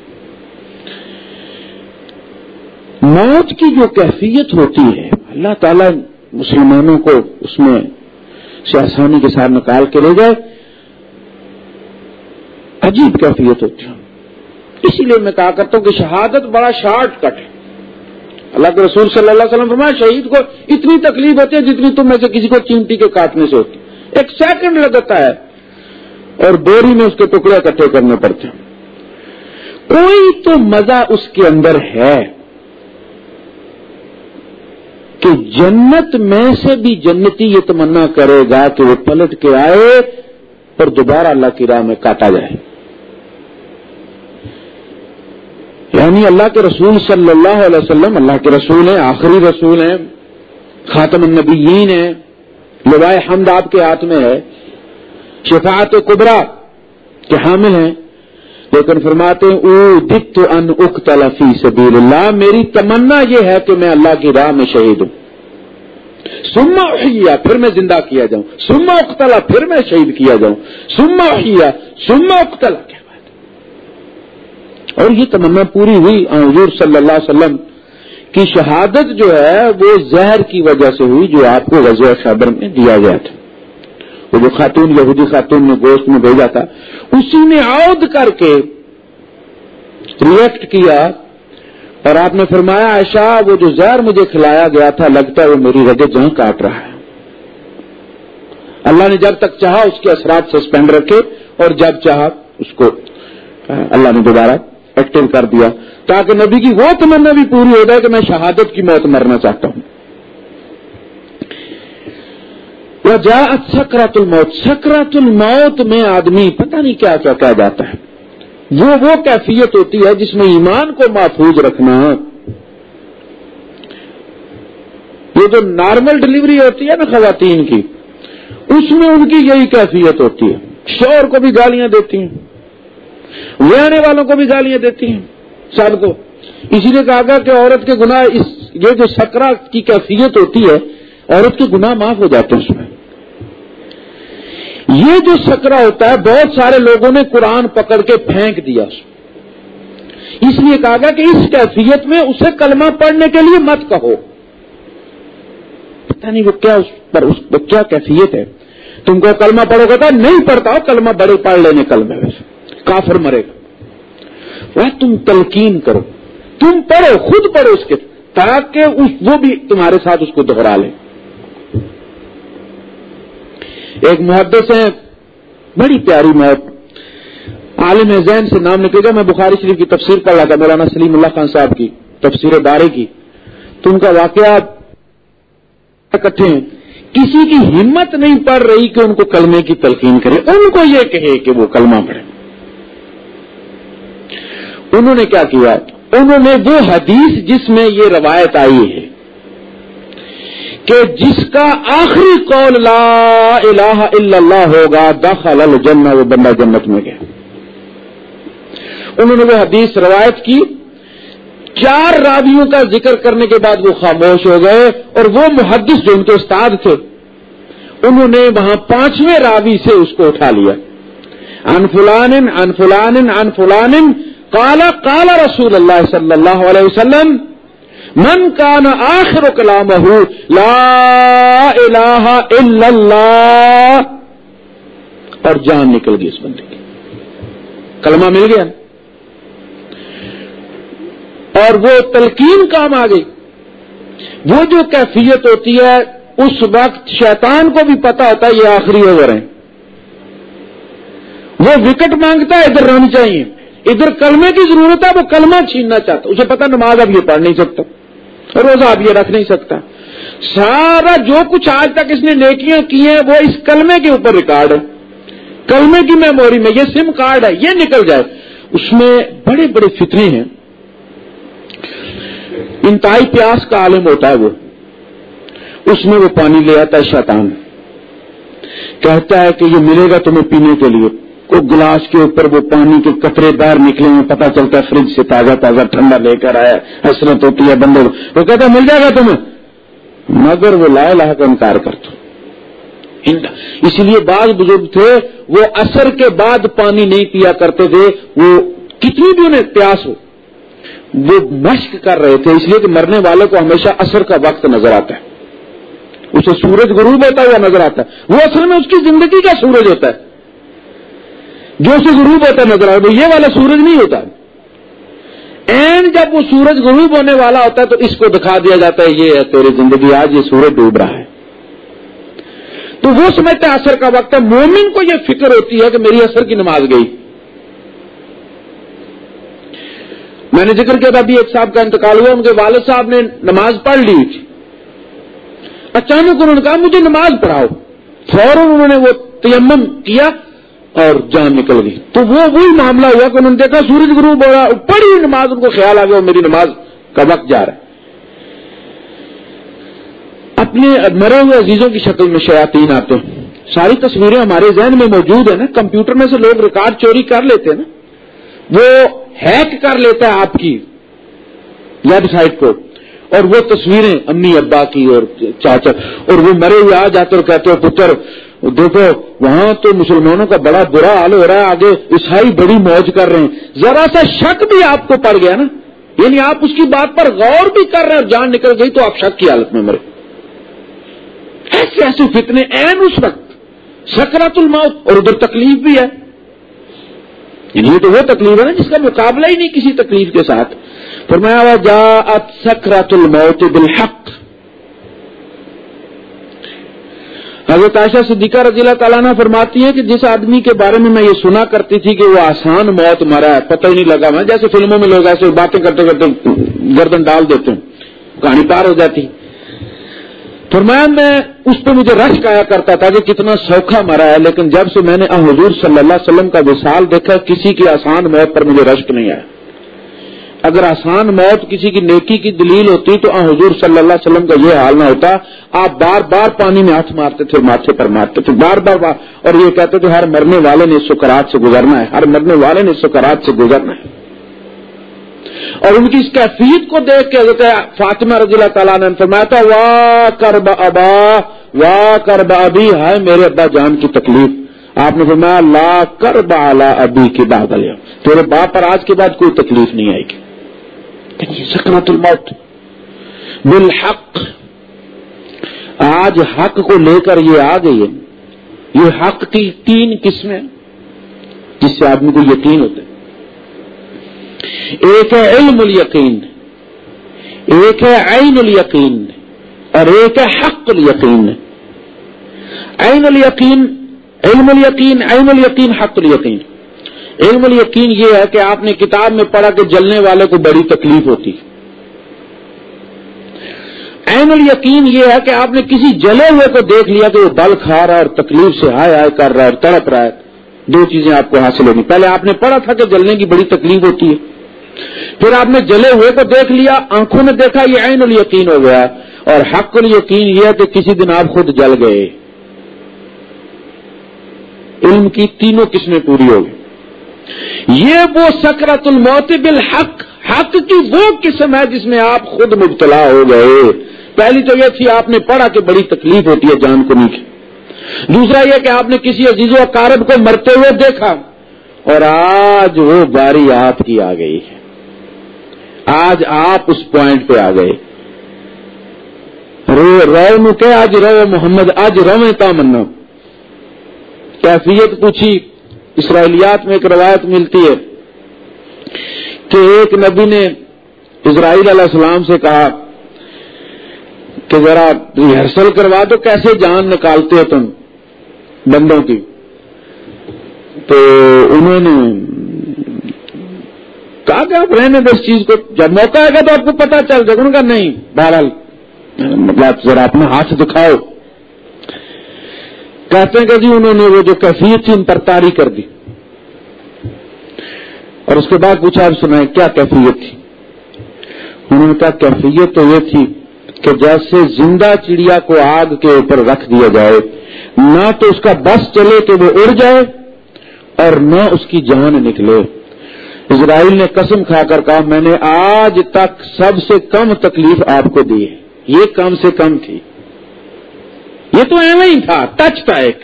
[SPEAKER 1] موت کی جو کیفیت ہوتی ہے، اللہ تعالیٰ مسلمانوں کو اس میں سے آسانی کے ساتھ نکال کے لے جائے، عجیب کیفیت ہوتی ہے۔ اسی لیے میں کہا کرتا ہوں کہ شہادت بڑا شارٹ کٹ ہے۔ اللہ کے رسول صلی اللہ علیہ وسلم فرمایا، شہید کو اتنی تکلیف ہوتی ہے جتنی تم میں سے کسی کو چینٹی کے کاٹنے سے ہوتی ایک سیکنڈ لگتا ہے اور بوری میں اس کے ٹکڑے اکٹھے کرنے پڑتے ہیں۔ کوئی تو مزہ اس کے اندر ہے۔ کہ جنت میں سے بھی جنتی یہ تمنا کرے گا کہ وہ پلٹ کے آئے پر دوبارہ اللہ کی راہ میں کاٹا جائے۔ یعنی اللہ کے رسول صلی اللہ علیہ وسلم، اللہ کے رسول ہیں، آخری رسول ہیں، خاتم النبیین ہیں لبائے حمد آپ کے ہاتھ میں ہے، شفاعت کبرا کے حامل ہیں۔ لیکن فرماتے ہیں، او دکھ ان اک تلفی سبیل اللہ میری تمنا یہ ہے کہ میں اللہ کی راہ میں شہید ہوں۔ سما احیا، پھر میں زندہ کیا جاؤں۔ سما اختلا پھر میں شہید کیا جاؤں۔ سما احیا سما اختلا کیا بات اور یہ تمنا پوری ہوئی حضور صلی اللہ علیہ وسلم کی شہادت جو ہے، وہ زہر کی وجہ سے ہوئی، جو آپ کو وضع خبر میں دیا گیا تھا۔ وہ جو خاتون یہودی خاتون نے گوشت میں بھیجا تھا، اسی نے عود کر کے ریئیکٹ کیا اور آپ نے فرمایا ایشا وہ جو زہر مجھے کھلایا گیا تھا، لگتا ہے وہ میری رگے جہاں کاٹ رہا ہے۔ اللہ نے جب تک چاہا، اس کے اثرات سسپینڈ رکھے اور جب چاہا، اس کو اللہ نے دوبارہ ایکٹیو کر دیا تاکہ نبی کی وہ تمنا بھی پوری ہو جائے کہ میں شہادت کی موت مرنا چاہتا ہوں۔ جا سکرات الموت سکرات الموت میں آدمی پتہ نہیں کیا کیا کہا جاتا ہے۔ وہ وہ کیفیت ہوتی ہے جس میں ایمان کو محفوظ رکھنا۔ یہ جو نارمل ڈلیوری ہوتی ہے نا خواتین کی، اس میں ان کی یہی کیفیت ہوتی ہے۔ شور کو بھی گالیاں دیتی ہیں۔ وہ والوں کو بھی گالیاں دیتی ہیں۔ سب کو۔ اسی لیے کہا گیا کہ عورت کے گناہ اس، یہ جو سکرا کی کیفیت ہوتی ہے، عورت کے گناہ معاف ہو جاتے ہیں اس میں۔ یہ جو سکرا ہوتا ہے، بہت سارے لوگوں نے قرآن پکڑ کے پھینک دیا۔ اس لیے کہا گیا کہ اس کیفیت میں اسے کلمہ پڑھنے کے لیے مت کہو۔ پتہ نہیں وہ کیا اس پر اس کیا کیفیت ہے۔ تم کو کلمہ پڑھو گا نہیں پڑھتا ہو، کلمہ بڑے پڑھ لینے کلمے میں کافر مرے گا۔ وہ تم تلقین کرو۔ تم پڑھو، خود پڑھو اس کے، تاکہ وہ بھی تمہارے ساتھ اس کو دوہرا لے۔ ایک محدث ہیں، بڑی پیاری موت عالم زین سے نام نکلے گا، میں بخاری شریف کی تفسیر پڑھ رہا تھا، مولانا سلیم اللہ خان صاحب کی، تفسیر بارے کی۔ تو ان کا واقعہ اکٹھے ہیں۔ کسی کی ہمت نہیں پڑ رہی کہ ان کو کلمے کی تلقین کرے، ان کو یہ کہے کہ وہ کلمہ پڑھے۔ انہوں نے کیا کیا؟ انہوں نے وہ حدیث جس میں یہ روایت آئی ہے۔ کہ جس کا آخری قول لا الہ الا اللہ ہوگا داخل الجنہ وہ بندہ جنت میں گیا۔ انہوں نے وہ حدیث روایت کی۔ چار راویوں کا ذکر کرنے کے بعد وہ خاموش ہو گئے اور وہ محدث جو ان کے استاد تھے، انہوں نے وہاں پانچویں راوی سے اس کو اٹھا لیا۔ ان فلان ان فلان ان فلان کالا کالا رسول اللہ صلی اللہ علیہ وسلم من کا آخر کلام لا الہ الا اللہ اور جان نکل گئی اس بندے کی۔ کلمہ مل گیا۔ اور وہ تلقین کام آ گئی۔ وہ جو کیفیت ہوتی ہے، اس وقت شیطان کو بھی پتا ہوتا ہے یہ آخری اوور ہیں۔ وہ وکٹ مانگتا ہے، ادھر رہنی چاہیے۔ ادھر کلمے کی ضرورت ہے، وہ کلمہ چھیننا چاہتا اسے پتا نماز اب یہ پڑھ نہیں سکتا۔ روزہ اب یہ رکھ نہیں سکتا۔ سارا جو کچھ آج تک اس نے نیکیاں کی ہیں، وہ اس کلمے کے اوپر ریکارڈ ہے۔ کلمے کی میموری میں یہ سم کارڈ ہے، یہ نکل جائے۔ اس میں بڑے بڑے فتنے ہیں۔ انتہائی پیاس کا عالم ہوتا ہے وہ۔ اس میں وہ پانی لے آتا ہے، شیطان۔ کہتا ہے کہ یہ ملے گا تمہیں پینے کے لیے۔ وہ گلاس کے اوپر وہ پانی کے کترے باہر نکلے ہیں پتا چلتا ہے فریج سے تازہ تازہ ٹھنڈا لے کر آیا حسرت ہوتی ہے بندے وہ کہتا مل جائے گا تمہیں۔ مگر وہ لائے لا کا انکار کر دو اسی لیے بعض بزرگ تھے، وہ اثر کے بعد پانی نہیں پیا کرتے تھے۔ وہ کتنی بھی انہیں پیاس ہو، وہ مشق کر رہے تھے۔ اس لیے کہ مرنے والے کو ہمیشہ اثر کا وقت نظر آتا ہے۔ اسے سورج غروب ہوتا ہوا نظر آتا ہے۔ وہ اصل میں اس کی زندگی کا سورج ہوتا ہے۔ جو اسے غروب ہوتا نظر آئے یہ والا سورج نہیں ہوتا۔ این جب وہ سورج غروب ہونے والا ہوتا ہے، تو اس کو دکھا دیا جاتا ہے، یہ ہے تیری زندگی، آج یہ سورج ڈوب رہا ہے۔ تو وہ سمجھتا ہے اثر کا وقت ہے۔ مومن کو یہ فکر ہوتی ہے کہ میری اثر کی نماز گئی۔ میں نے ذکر کیا تھا، ابھی ایک صاحب کا انتقال ہوا، ان کے والد صاحب نے نماز پڑھ لی۔ تھی اچانک انہوں نے کہا، مجھے نماز پڑھاؤ۔ فوراً انہوں نے وہ تیمم کیا۔ اور جان نکل گئی۔ تو وہ وہی معاملہ ہوا کہ انہوں نے دیکھا سورج غروب ہو رہا بڑی نماز ان کو خیال آ گیا میری نماز کا وقت جا رہا ہے۔ اپنے مرے ہوئے عزیزوں کی شکل میں شیاطین آتے ہیں۔ ساری تصویریں ہمارے ذہن میں موجود ہیں نا۔ کمپیوٹر میں سے لوگ ریکارڈ چوری کر لیتے ہیں نا۔ وہ ہیک کر لیتا ہے آپ کی ویب سائٹ کو۔ اور وہ تصویریں امی ابا کی اور چاچا، اور وہ مرے ہوئے آ جاتے اور کہتے ہو پتر دیکھو، وہاں تو مسلمانوں کا بڑا برا حال ہو رہا ہے، آگے عیسائی بڑی موج کر رہے ہیں۔ ذرا سا شک بھی آپ کو پڑ گیا نا۔ یعنی آپ اس کی بات پر غور بھی کر رہے ہیں اور جان نکل گئی تو آپ شک کی حالت میں مرے۔ ایسے ایسے فتنے این اس وقت۔ سکرات الموت، اور ادھر تکلیف بھی ہے۔ یعنی یہ تو وہ تکلیف ہے نا جس کا مقابلہ ہی نہیں کسی تکلیف کے ساتھ۔ فرمایا جا سکرات الموت بالحق۔ حضرت عائشہ صدیقہ رضی اللہ تعالیٰ نے فرماتی ہے کہ جس آدمی کے بارے میں میں یہ سنا کرتی تھی کہ وہ آسان موت مرا ہے، پتہ ہی نہیں لگا، میں جیسے فلموں میں لوگ ایسے باتیں کرتے کرتے گردن ڈال دیتے ہیں، کہانی پار ہو جاتی۔ فرمایا میں اس پہ مجھے رشک آیا کرتا تھا کہ کتنا سوکھا مرا ہے، لیکن جب سے میں نے حضور صلی اللہ علیہ وسلم کا وصال دیکھا، کسی کی آسان موت پر مجھے رشک نہیں آیا۔ اگر آسان موت کسی کی نیکی کی دلیل ہوتی تو حضور صلی اللہ علیہ وسلم کا یہ حال نہ ہوتا۔ آپ بار بار پانی میں ہاتھ مارتے تھے ماتھے پر مارتے تھے۔ بار بار بار اور یہ کہتے تھے، ہر مرنے والے نے سکرات سے گزرنا ہے۔ ہر مرنے والے نے سکرات سے گزرنا ہے۔ اور ان کی اس کیفیت کو دیکھ کے حضرت فاطمہ رضی اللہ تعالیٰ نے فرمایا تھا واہ کرب ابا واہ کرب ابھی ہے میرے ابا جان کی تکلیف۔ آپ نے فرمایا، لا کرب اعلی ابھی کی بادل تیرے باپ پر آج کے بعد کوئی تکلیف نہیں آئے گی۔ سکنت الموت۔ بالحق۔ آج حق کو لے کر یہ آ گئی ہے۔ یہ حق کی تین قسمیں جس سے آدمی کو یقین ہوتا ہے۔ ایک ہے علم الیقین۔ ایک ہے عین الیقین۔ اور ایک ہے حق الیقین۔ عین الیقین، علم الیقین، عین الیقین، حق الیقین۔ علم الیقین یہ ہے کہ آپ نے کتاب میں پڑھا کہ جلنے والے کو بڑی تکلیف ہوتی عین الیقین یہ ہے کہ آپ نے کسی جلے ہوئے کو دیکھ لیا کہ وہ بل کھا رہا ہے اور تکلیف سے ہائے ہائے کر رہا ہے اور تڑپ رہا ہے۔ دو چیزیں آپ کو حاصل ہونی پہلے آپ نے پڑھا تھا کہ جلنے کی بڑی تکلیف ہوتی ہے۔ پھر آپ نے جلے ہوئے کو دیکھ لیا، آنکھوں میں دیکھا یہ عین الیقین ہو گیا۔ اور حق الیقین یہ ہے کہ کسی دن آپ خود جل گئے۔ علم کی تینوں قسمیں پوری ہو گئی یہ وہ سکرت الموت بالحق، حق کی وہ قسم ہے جس میں آپ خود مبتلا ہو گئے۔ پہلی تو یہ تھی، آپ نے پڑھا کہ بڑی تکلیف ہوتی ہے جان کو نیچے دوسرا یہ کہ آپ نے کسی عزیز و اقارب کو مرتے ہوئے دیکھا اور آج وہ باری آپ کی آ گئی ہے۔ آج آپ اس پوائنٹ پہ آ گئے۔ رو رو کہ آج رو محمد، آج رو تمنا کیفیت پوچھی۔ اسرائیلیات میں ایک روایت ملتی ہے کہ ایک نبی نے اسرائیل علیہ السلام سے کہا کہ ذرا ریہرسل کروا دو، کیسے جان نکالتے ہو تم بندوں کی؟ تو انہوں نے کہا کہ آپ رہنے دو اس چیز کو، جب موقع آئے گا تو آپ کو پتا چل جائے گا۔ نہیں، بہرحال مطلب ذرا اپنا ہاتھ دکھاؤ۔ کہتے ہیں کہ جی انہوں نے وہ جو کیفیت تھی ان پر تاری کر دی۔ اور اس کے بعد پوچھا آپ سنائیں کیا کیفیت تھی؟ انہوں نے کہا کیفیت تو یہ تھی کہ جیسے زندہ چڑیا کو آگ کے اوپر رکھ دیا جائے، نہ تو اس کا بس چلے کہ وہ اڑ جائے اور نہ اس کی جان نکلے۔ اسرائیل نے قسم کھا کر کہا، میں نے آج تک سب سے کم تکلیف آپ کو دی ہے۔ یہ کم سے کم تھی۔ یہ تو ایویں ہی تھا ٹچ تھا ایک۔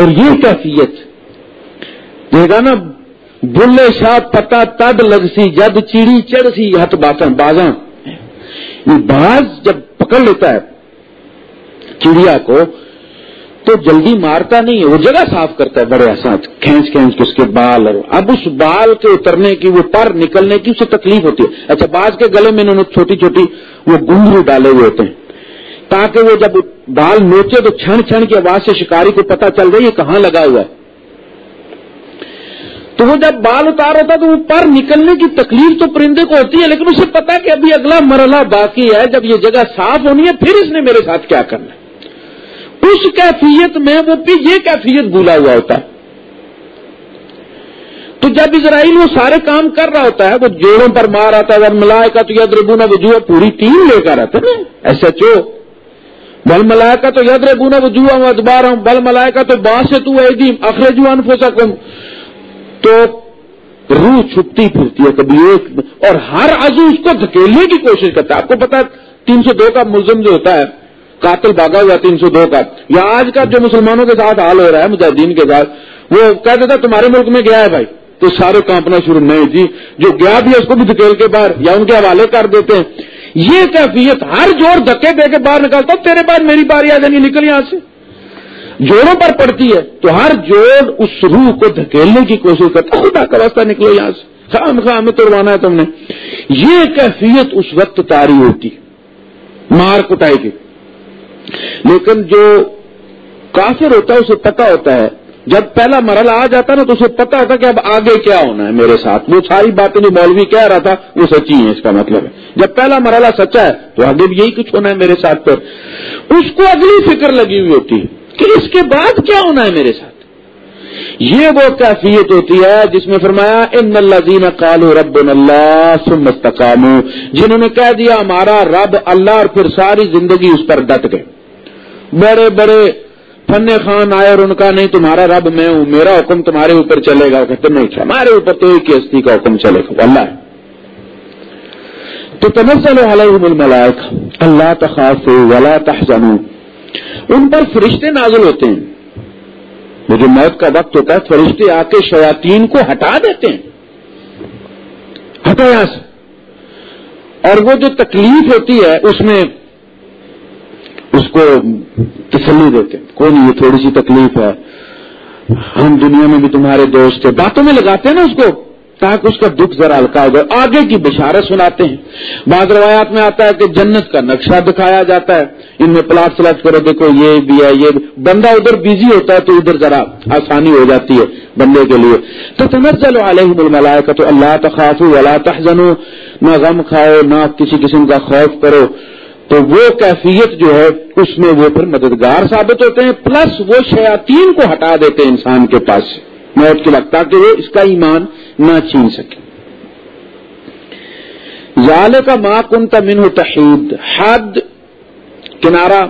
[SPEAKER 1] اور یہ کیفیت۔ دیکھا نا، بلے شاہ پتا تد لگ سی، جد چیڑی چڑھ سی ہاتھ باساں بازاں۔ باز جب پکڑ لیتا ہے چڑیا کو، تو جلدی مارتا نہیں ہے وہ جگہ صاف کرتا ہے بڑے احساس کھینچ کھینچ کے اس کے بال اور اب اس بال کے اترنے کی، وہ پر نکلنے کی اسے تکلیف ہوتی ہے۔ اچھا باز کے گلے میں انہوں نے چھوٹی چھوٹی وہ گنگرو ڈالے ہوئے ہوتے ہیں۔ تاکہ وہ جب بال نوچے تو چھن چھن کی آواز سے شکاری کو پتا چل رہی ہے کہاں لگا ہوا ہے۔ تو وہ جب بال اتار ہوتا تو وہ پر نکلنے کی تکلیف تو پرندے کو ہوتی ہے، لیکن اسے پتا کہ ابھی اگلا مرحلہ باقی ہے، جب یہ جگہ صاف ہونی ہے، پھر اس نے میرے ساتھ کیا کرنا ہے۔ اس کیفیت میں وہ بھی یہ کیفیت بھولا ہوا ہوتا ہے۔ تو جب اسرائیل وہ سارے کام کر رہا ہوتا ہے، وہ جوڑوں پر مار آتا ہے ملائے کا تو یاد ربونا وجوہ پوری ٹیم لے کر آتا ہے ایس ایچ او۔ بل ملائے کا تو یاد ربونا وجوہ ادبار ہوں بل ملائے کا تو بانس سے تو ایدیم اخرجو انفسکم۔ تو روح چھپتی پھرتی ہے کبھی ایک، اور ہر عزو اس کو دھکیلنے کی کوشش کرتا ہے۔ آپ کو پتا ہے، تین سو دو کا ملزم جو ہوتا ہے، قاتل بھاگا ہوا تین سو دو کا۔ یا آج کا جو مسلمانوں کے ساتھ حال ہو رہا ہے، مجاہدین کے ساتھ، وہ کہہ دیتا تمہارے ملک میں گیا ہے بھائی۔ تو سارے کانپنا شروع، نہیں جی جو گیا بھی ہے، اس کو بھی دھکیل کے باہر، یا ان کے حوالے کر دیتے ہیں۔ یہ کیفیت ہر جوڑ دھکے دے کے باہر نکالتا تیرے بعد میری باری آ جانی، نکل یہاں سے۔ جوڑوں پر پڑتی ہے تو ہر جوڑ اس روح کو دھکیلنے کی کوشش کرتا خدا کا راستہ نکلو یہاں سے۔ خام خام میں توڑوانا ہے تم نے۔ یہ کیفیت اس وقت تاری ہوتی۔ مار کٹائی کی۔ لیکن جو کافر ہوتا ہے، اسے پتا ہوتا ہے جب پہلا مرحلہ آ جاتا نا تو اسے پتا ہوتا کہ اب آگے کیا ہونا ہے میرے ساتھ۔ وہ ساری باتیں جو مولوی کہہ رہا تھا وہ سچی ہیں، اس کا مطلب ہے۔ جب پہلا مرحلہ سچا ہے تو آگے بھی یہی کچھ ہونا ہے میرے ساتھ پر۔ اس کو اگلی فکر لگی ہوئی ہوتی ہے کہ اس کے بعد کیا ہونا ہے میرے ساتھ۔ یہ وہ کیفیت ہوتی ہے جس میں فرمایا، ان اللہ کالو رب اللہ مستقام جنہوں نے کہہ دیا، ہمارا رب اللہ اور پھر ساری زندگی اس پر ڈٹ گئے۔ بڑے بڑے فن خان آئے اور ان کا نہیں، تمہارا رب میں ہوں، میرا حکم تمہارے اوپر چلے گا، کہتے نہیں ہمارے اوپر تو ایک ہستی کا حکم چلے گا اللہ ہے تو تنزل علیہم الملائک اللہ تخاف ولا تحزنوا ان پر فرشتے نازل ہوتے ہیں۔ وہ جو موت کا وقت ہوتا ہے، فرشتے آ کے شیاطین کو ہٹا دیتے ہیں۔ ہٹا یہاں سے اور وہ جو تکلیف ہوتی ہے، اس میں اس کو تسلی دیتے کوئی نہیں، یہ تھوڑی سی تکلیف ہے۔ ہم دنیا میں بھی تمہارے دوست ہیں۔ باتوں میں لگاتے ہیں نا اس کو، تاکہ اس کا دکھ ذرا ہلکا ہو جائے۔ آگے کی بشارت سناتے ہیں۔ بعض روایات میں آتا ہے کہ جنت کا نقشہ دکھایا جاتا ہے۔ ان میں پلاٹ سلیکٹ کرو، دیکھو یہ بھی ہے، یہ بندہ ادھر بزی ہوتا ہے تو ادھر ذرا آسانی ہو جاتی ہے بندے کے لیے۔ تو تنزل علیہم الملائکہ تو اللہ تخافو ولا تحزنو نہ غم کھاؤ، نہ کسی قسم کا خوف کرو۔ تو وہ کیفیت جو ہے، اس میں وہ پھر مددگار ثابت ہوتے ہیں، پلس وہ شیاتین کو ہٹا دیتے ہیں انسان کے پاس سے۔ موت کے وقت تاکہ وہ اس کا ایمان نہ چھین سکے۔ ظال کا ماں کن تمن تحید۔ حد، کنارہ۔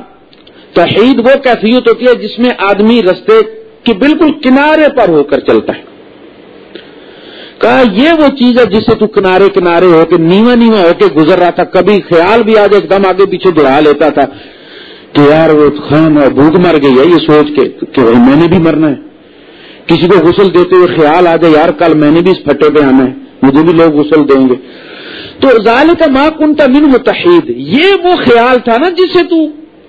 [SPEAKER 1] تحید وہ کیفیت ہوتی ہے جس میں آدمی رستے کے بالکل کنارے پر ہو کر چلتا ہے۔ کہا، یہ وہ چیز ہے جسے تو کنارے کنارے ہو کے نیوا نیوا ہو کے گزر رہا تھا۔ کبھی خیال بھی آج ایک دم آگے پیچھے دوڑا لیتا تھا کہ یار وہ خان بھوک مر گئی ہے یہ سوچ کے، کہ میں نے بھی مرنا ہے۔ کسی کو غسل دیتے ہوئے خیال آ جائے، یار کل میں نے بھی اس پھٹے پہ آنا ہے، مجھے بھی لوگ غسل دیں گے۔ تو ظال کا ماں کنتا من متحد یہ وہ خیال تھا نا جسے تو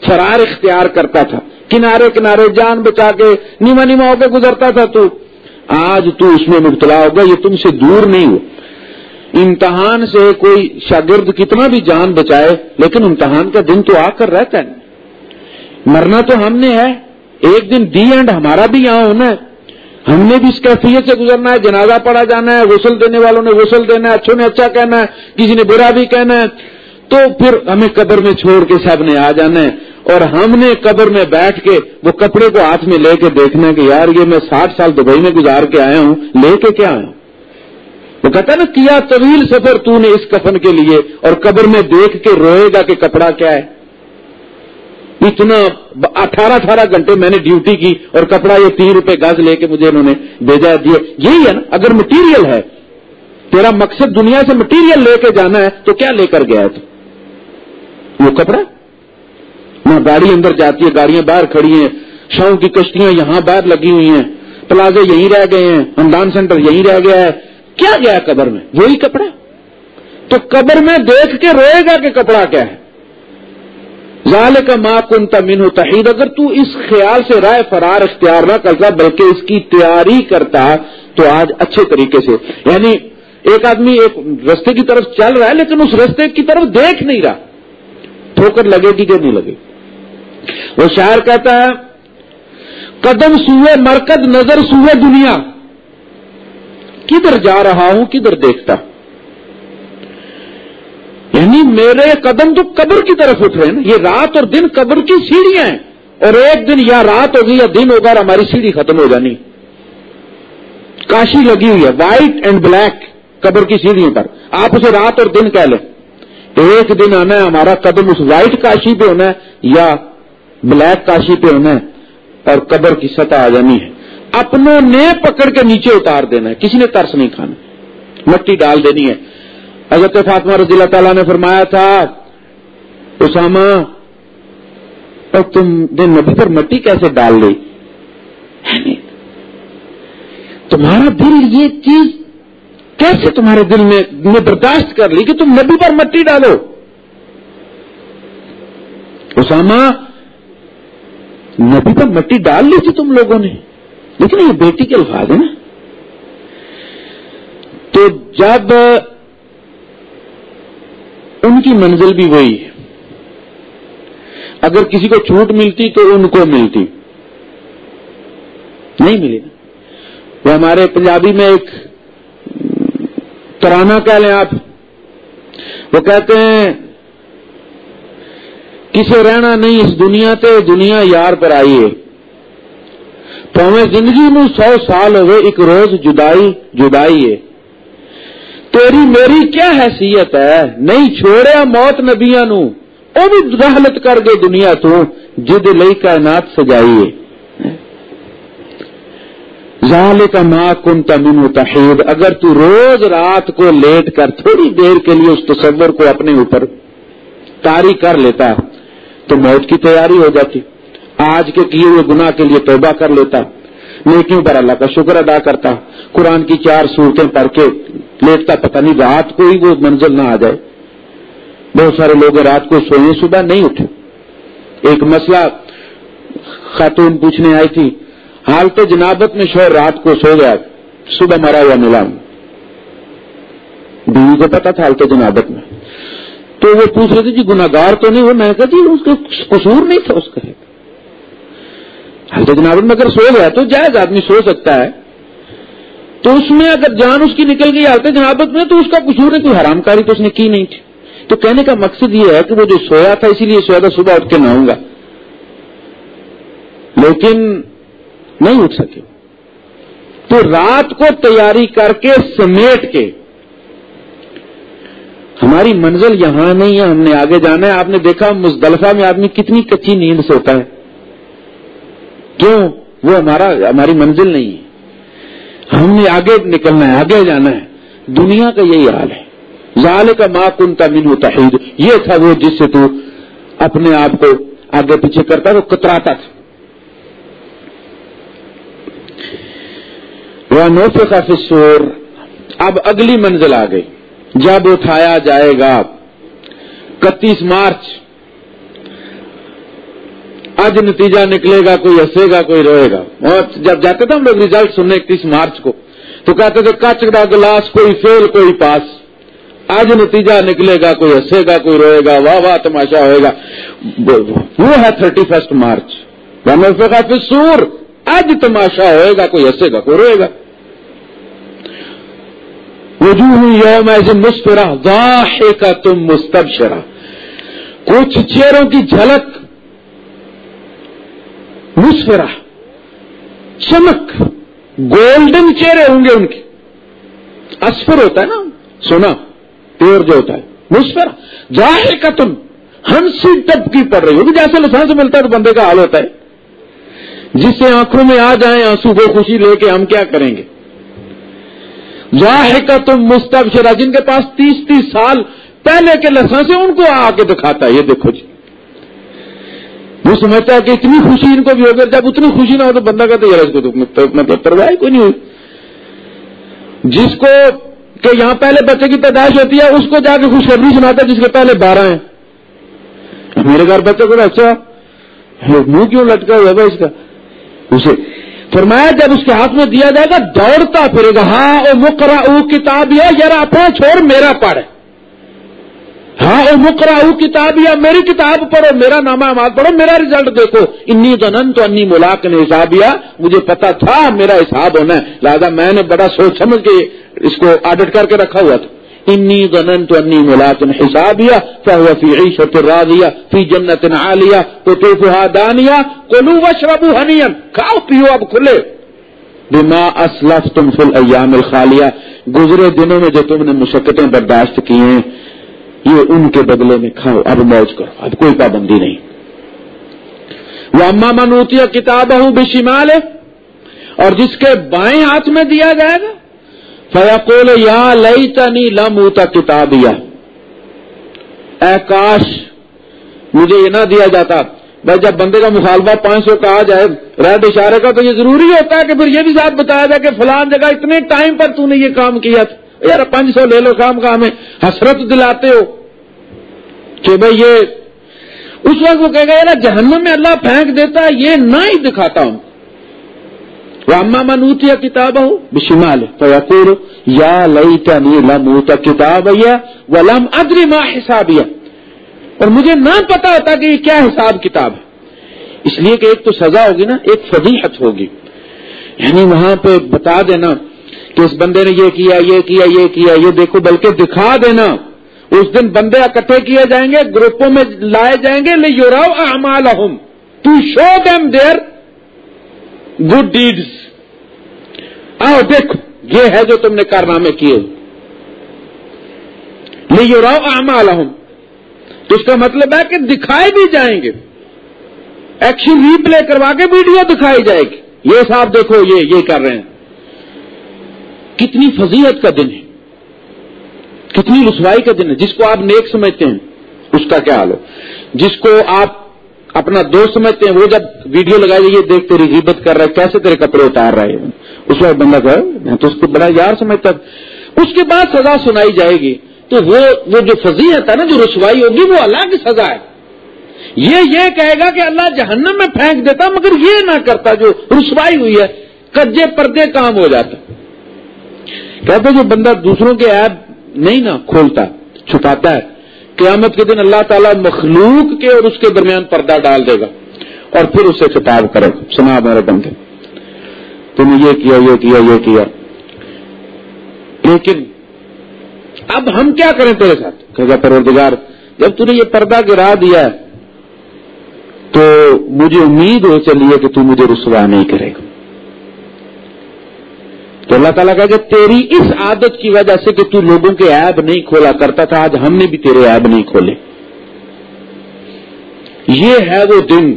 [SPEAKER 1] فرار اختیار کرتا تھا۔ کنارے کنارے جان بچا کے نیما نیما ہو کے گزرتا تھا تو۔ آج تو اس میں مبتلا ہوگا یہ تم سے دور نہیں ہو۔ امتحان سے کوئی شاگرد کتنا بھی جان بچائے، لیکن امتحان کا دن تو آ کر رہتا ہے۔ مرنا تو ہم نے ہے، ایک دن دی اینڈ ہمارا بھی یہاں ہونا ہے۔ ہم نے بھی اس کیفیت سے گزرنا ہے، جنازہ پڑا جانا ہے، غسل دینے والوں نے غسل دینا ہے، اچھوں نے اچھا کہنا ہے، کسی نے برا بھی کہنا ہے۔ تو پھر ہمیں قبر میں چھوڑ کے سب نے آ جانا ہے۔ اور ہم نے قبر میں بیٹھ کے وہ کپڑے کو ہاتھ میں لے کے دیکھنا ہے کہ یار یہ میں ساٹھ سال دبئی میں گزار کے آیا ہوں، لے کے کیا آیا ہوں؟ وہ کہتا نا، کیا طویل سفر تو نے اس کفن کے لیے اور قبر میں دیکھ کے روئے گا کہ کپڑا کیا ہے؟ اتنا اٹھارہ اٹھارہ گھنٹے میں نے ڈیوٹی کی اور کپڑا یہ تین روپے گز لے کے مجھے انہوں نے بھیجا دیا۔ یہی ہے نا، اگر مٹیریل ہے، تیرا مقصد دنیا سے مٹیریل لے کے جانا ہے تو کیا لے کر گیا ہے تو؟ وہ کپڑا نہ گاڑی اندر جاتی ہے، گاڑیاں باہر کھڑی ہیں۔ شاؤں کی کشتیاں یہاں باہر لگی ہوئی ہیں۔ پلازے یہیں رہ گئے ہیں۔ ہمدان سینٹر یہیں رہ گیا ہے۔ کیا گیا قبر میں؟ وہی کپڑا؟ تو قبر میں دیکھ کے روئے گا کہ کپڑا کیا ہے۔ ظال کا ماں کن تمین تحید۔ اگر تو اس خیال سے رائے فرار اختیار نہ کرتا، بلکہ اس کی تیاری کرتا، تو آج اچھے طریقے سے۔ یعنی ایک آدمی ایک رستے کی طرف چل رہا ہے، لیکن اس رستے کی طرف دیکھ نہیں رہا۔ ٹھوکر لگے گی کہ نہیں لگے وہ شاعر کہتا ہے، قدم سوئے مرکز، نظر سوئے دنیا۔ کدھر جا رہا ہوں، کدھر دیکھتا۔ یعنی میرے قدم تو قبر کی طرف اٹھ رہے ہیں۔ یہ رات اور دن قبر کی سیڑھیاں ہیں۔ اور ایک دن یا رات ہوگی یا دن ہوگا، اور ہماری سیڑھی ختم ہو جانی۔ کاشی لگی ہوئی ہے وائٹ اینڈ بلیک قبر کی سیڑھیوں پر۔ آپ اسے رات اور دن کہہ لیں۔ ایک دن آنا ہے ہمارا قدم اس وائٹ کاشی پہ ہونا ہے یا بلیک کاشی پہ ہونا ہے اور قبر کی سطح آ جانی ہے۔ اپنوں نے پکڑ کے نیچے اتار دینا ہے۔ کسی نے ترس نہیں کھانا۔ مٹی ڈال دینی ہے۔ حضرت فاطمہ رضی اللہ تعالیٰ نے فرمایا تھا، اسامہ، اور تم نے نبی پر مٹی کیسے ڈال لی؟ تمہارا دل یہ چیز کیسے تمہارے دل میں برداشت کر لی کہ تم نبی پر مٹی ڈالو؟ اسامہ، نبی پر مٹی ڈال لی تھی تم لوگوں نے۔ لیکن یہ بیٹی کے الفاظ ہے نا۔ تو جب ان کی منزل بھی وہی ہے۔ اگر کسی کو چھوٹ ملتی تو ان کو ملتی۔ نہیں ملی وہ ہمارے پنجابی میں ایک ترانہ کہہ لیں آپ۔ وہ کہتے ہیں، کسے رہنا نہیں اس دنیا تے، دنیا یار پر آئیے پویں زندگی نو سو سال ہوئے، ایک روز جدائی جدائی ہے۔ تیری میری کیا حیثیت ہے؟ نہیں چھوڑیا موت نبیا نو۔ وہ بھی رحلت کر گئے دنیا تو، جد لئی کائنات سجائیے ظال کا ماں کن تمن متحد اگر تو روز رات کو لیٹ کر تھوڑی دیر کے لیے اس تصور کو اپنے اوپر تاری کر لیتا، تو موت کی تیاری ہو جاتی۔ آج کے کیے ہوئے گناہ کے لیے توبہ کر لیتا۔ نیکیوں پر اللہ کا شکر ادا کرتا۔ قرآن کی چار صورتیں پڑھ کے لیٹتا، پتہ نہیں رات کو ہی وہ منزل نہ آ جائے۔ بہت سارے لوگ رات کو سوئے، صبح نہیں اٹھے۔ ایک مسئلہ خاتون پوچھنے آئی تھی حالت جنابت میں شور رات کو سو گیا، صبح مرا ہوا ملا بیوی کو پتا تھا حالت جنابت میں۔ تو وہ پوچھ رہے تھے جی گناگار تو نہیں ہو؟ میں نے کہا جی اس کا قصور نہیں تھا، اس کا حالت جنابت میں اگر سو گیا تو جائز آدمی سو سکتا ہے۔ تو اس میں اگر جان اس کی نکل گئی حالت جنابت میں، تو اس کا قصور نہیں کوئی حرام کاری تو اس نے کی نہیں تھی۔ تو کہنے کا مقصد یہ ہے کہ وہ جو سویا تھا، اسی لیے سویا تھا، صبح اٹھ کے نہاؤں گا۔ لیکن نہیں اٹھ سکے۔ تو رات کو تیاری کر کے سمیٹ کے ہماری منزل یہاں نہیں ہے، ہم نے آگے جانا ہے۔ آپ نے دیکھا مزدلفہ میں آدمی کتنی کچی نیند سوتا ہے۔ کیوں؟ وہ ہمارا، ہماری منزل نہیں ہے۔ ہم نے آگے نکلنا ہے، آگے جانا ہے۔ دنیا کا یہی حال ہے۔ ظال کا ماں کن کا من تحید۔ یہ تھا وہ جس سے تو اپنے آپ کو آگے پیچھے کرتا، وہ کتراتا تھا۔ وہ نوفے کا اب اگلی منزل آ گئی۔ جب اٹھایا جائے گا۔ اکتیس مارچ۔ آج نتیجہ نکلے گا، کوئی ہنسے گا، کوئی روئے گا۔ اور جب جاتے تھے ہم لوگ ریزلٹ سننے اکتیس مارچ کو، تو کہتے تھے کچ کا گلاس، کوئی فیل، کوئی پاس۔ آج نتیجہ نکلے گا، کوئی ہنسے گا، کوئی روئے گا۔ واہ واہ، تماشا ہوئے گا۔ وہ ہے تھرٹی فرسٹ مارچ کا سور آج تماشا ہوئے گا، کوئی ہنسے گا، کوئی روئے گا۔ وجوہ یوم ایسے مسکرا واہ کا تم مستب کچھ چہروں کی جھلک مسفرا چمک، گولڈن چہرے ہوں گے ان کے۔ اسفر ہوتا ہے نا سونا پیور جو ہوتا ہے۔ مسفرا ظاہر کا تم ہنسی ٹپ کی پڑ رہی ہوگی، جیسے لسان سے ملتا ہے تو بندے کا حال ہوتا ہے۔ جس سے آنکھوں میں آ جائیں، آنسو کو خوشی لے کے ہم کیا کریں گے؟ ظاہر تم مستب شرا جن کے پاس تیس تیس سال پہلے کے لسان سے ان کو آ کے دکھاتا ہے، یہ دیکھو جی۔ وہ سمجھتا ہے کہ اتنی خوشی ان کو بھی ہوگی جب اتنی خوشی نہ ہو تو بندہ کہتے یار اس کو مطلب پرواہ کوئی نہیں ہوئی۔ جس کو کہ یہاں پہلے بچے کی پیدائش ہوتی ہے، اس کو جا کے خوشخبری سناتا ہے جس کے پہلے بارہ ہیں۔ میرے گھر بچے کو اچھا منہ کیوں لٹکا ہوا ہے اس کا؟ اسے۔ فرمایا جب اس کے ہاتھ میں دیا جائے گا، دوڑتا پھرے گا۔ ہاں وہ مکرا او کتاب یا یار، اپنا چھوڑ، میرا پڑھ۔ ہاں وہ مکرا او کتاب یا میری کتاب پڑھو، میرا نامہ آماد پڑھو، میرا ریزلٹ دیکھو۔ انی دنن تو انی ملاق نے حساب یا مجھے پتا تھا، میرا حساب ہونا ہے۔ لہٰذا میں نے بڑا سوچ سمجھ کے اس کو آڈٹ کر کے رکھا ہوا تھا۔ انی دنن تو انی ملاق نے حساب فی عیشت راضیہ فی جنت عالیہ تو توفہا دانیہ کلو وشربو ہنین کھاؤ پیو اب کھلے بما اسلف تم فل ایام الخالیہ گزرے دنوں میں جو تم نے مشقتیں برداشت کی ہیں، یہ ان کے بدلے میں کھاؤ، اب موج کرو، اب کوئی پابندی نہیں۔ وہ اما منوتی کتاب ہوں بشمال اور جس کے بائیں ہاتھ میں دیا جائے گا فیاقول یا لئی تنی لمتا کتاب اے کاش، مجھے یہ نہ دیا جاتا۔ بھائی جب بندے کا مخالفہ پانچ سو کہا جائے ریڈ اشارے کا تو یہ ضروری ہوتا ہے کہ پھر یہ بھی ساتھ بتایا جائے کہ فلان جگہ اتنے ٹائم پر تو نے یہ کام کیا تھا۔ یار پانچ سو لے لو کام کا، ہمیں حسرت دلاتے ہو۔ کہ بھائی یہ، اس وقت وہ کہے گا، یار جہنم میں اللہ پھینک دیتا ہے، یہ نہ ہی دکھاتا ہوں۔ راما منوت یا کتاب ہو بشمال فیقور یا لئی تنی لموت کتاب یا ولم ادری ما حساب اور مجھے نہ پتا ہوتا کہ یہ کیا حساب کتاب ہے. اس لیے کہ ایک تو سزا ہوگی نا، ایک فضیحت ہوگی. یعنی وہاں پہ بتا دینا کہ اس بندے نے یہ کیا یہ کیا یہ کیا، یہ دیکھو، بلکہ دکھا دینا. اس دن بندے اکٹھے کیے جائیں گے، گروپوں میں لائے جائیں گے لے یو راؤ امال to show them their good deeds آؤ دیکھ یہ ہے جو تم نے کارنامے کیے لے یو راؤ امال تو اس کا مطلب ہے کہ دکھائے بھی جائیں گے ایکشن ریپلے کروا کے ویڈیو دکھائی جائے گی یہ صاحب دیکھو یہ یہ کر رہے ہیں کتنی فضیحت کا دن ہے کتنی رسوائی کا دن ہے جس کو آپ نیک سمجھتے ہیں اس کا کیا حال ہو جس کو آپ اپنا دوست سمجھتے ہیں، وہ جب ویڈیو لگائی یہ دیکھ تیری غیبت کر رہا ہے، کیسے تیرے کپڑے اتار رہے ہیں اس وقت بندہ کہ تو اس کو بڑا یار سمجھتا اس کے بعد سزا سنائی جائے گی۔ تو وہ وہ جو فضیحت ہے نا، جو رسوائی ہوگی، وہ الگ سزا ہے۔ یہ یہ کہے گا کہ اللہ جہنم میں پھینک دیتا، مگر یہ نہ کرتا جو رسوائی ہوئی ہے کجے پردے کام ہو جاتا کہتے جو بندہ دوسروں کے ایپ نہیں نا کھولتا، چھپاتا ہے قیامت کے دن اللہ تعالیٰ مخلوق کے اور اس کے درمیان پردہ ڈال دے گا اور پھر اسے خطاب کرے گا۔ سنا میرے بندے، تم نے یہ کیا یہ کیا یہ کیا۔ لیکن اب ہم کیا کریں تیرے ساتھ؟ کہ پروردگار، جب تھی یہ پردہ گرا دیا ہے، تو مجھے امید ہو چلی ہے کہ تو مجھے رسوا نہیں کرے گا۔ تو اللہ تعالیٰ کہا کہ تیری اس عادت کی وجہ سے کہ تو لوگوں کے ایب نہیں کھولا کرتا تھا، آج ہم نے بھی تیرے ایب نہیں کھولے۔ یہ ہے وہ دن،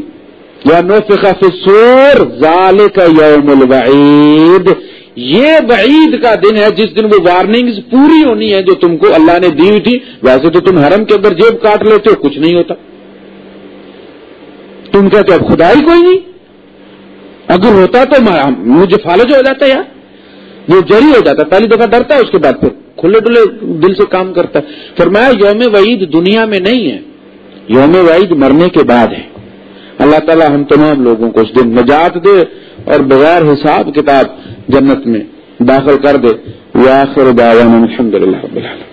[SPEAKER 1] یا نوفقہ فسور ظال کا یوم الوعید۔ یہ وعید کا دن ہے، جس دن وہ وارننگز پوری ہونی ہے جو تم کو اللہ نے دی ہوئی تھی۔ ویسے تو تم حرم کے اندر جیب کاٹ لیتے ہو، کچھ نہیں ہوتا۔ تم کہتے اب خدا ہی کوئی نہیں۔ اگر ہوتا تو مجھے فالج ہو جاتا یار۔ وہ جری ہو جاتا پہلی دفعہ ڈرتا ہے، اس کے بعد پھر کھلے ڈلے دل سے کام کرتا ہے۔ فرمایا، یوم وعید دنیا میں نہیں ہے۔ یوم وعید مرنے کے بعد ہے۔ اللہ تعالیٰ ہم تمام لوگوں کو اس دن نجات دے اور بغیر حساب کتاب جنت میں داخل کر دے۔ وہ آخر رب العالمین۔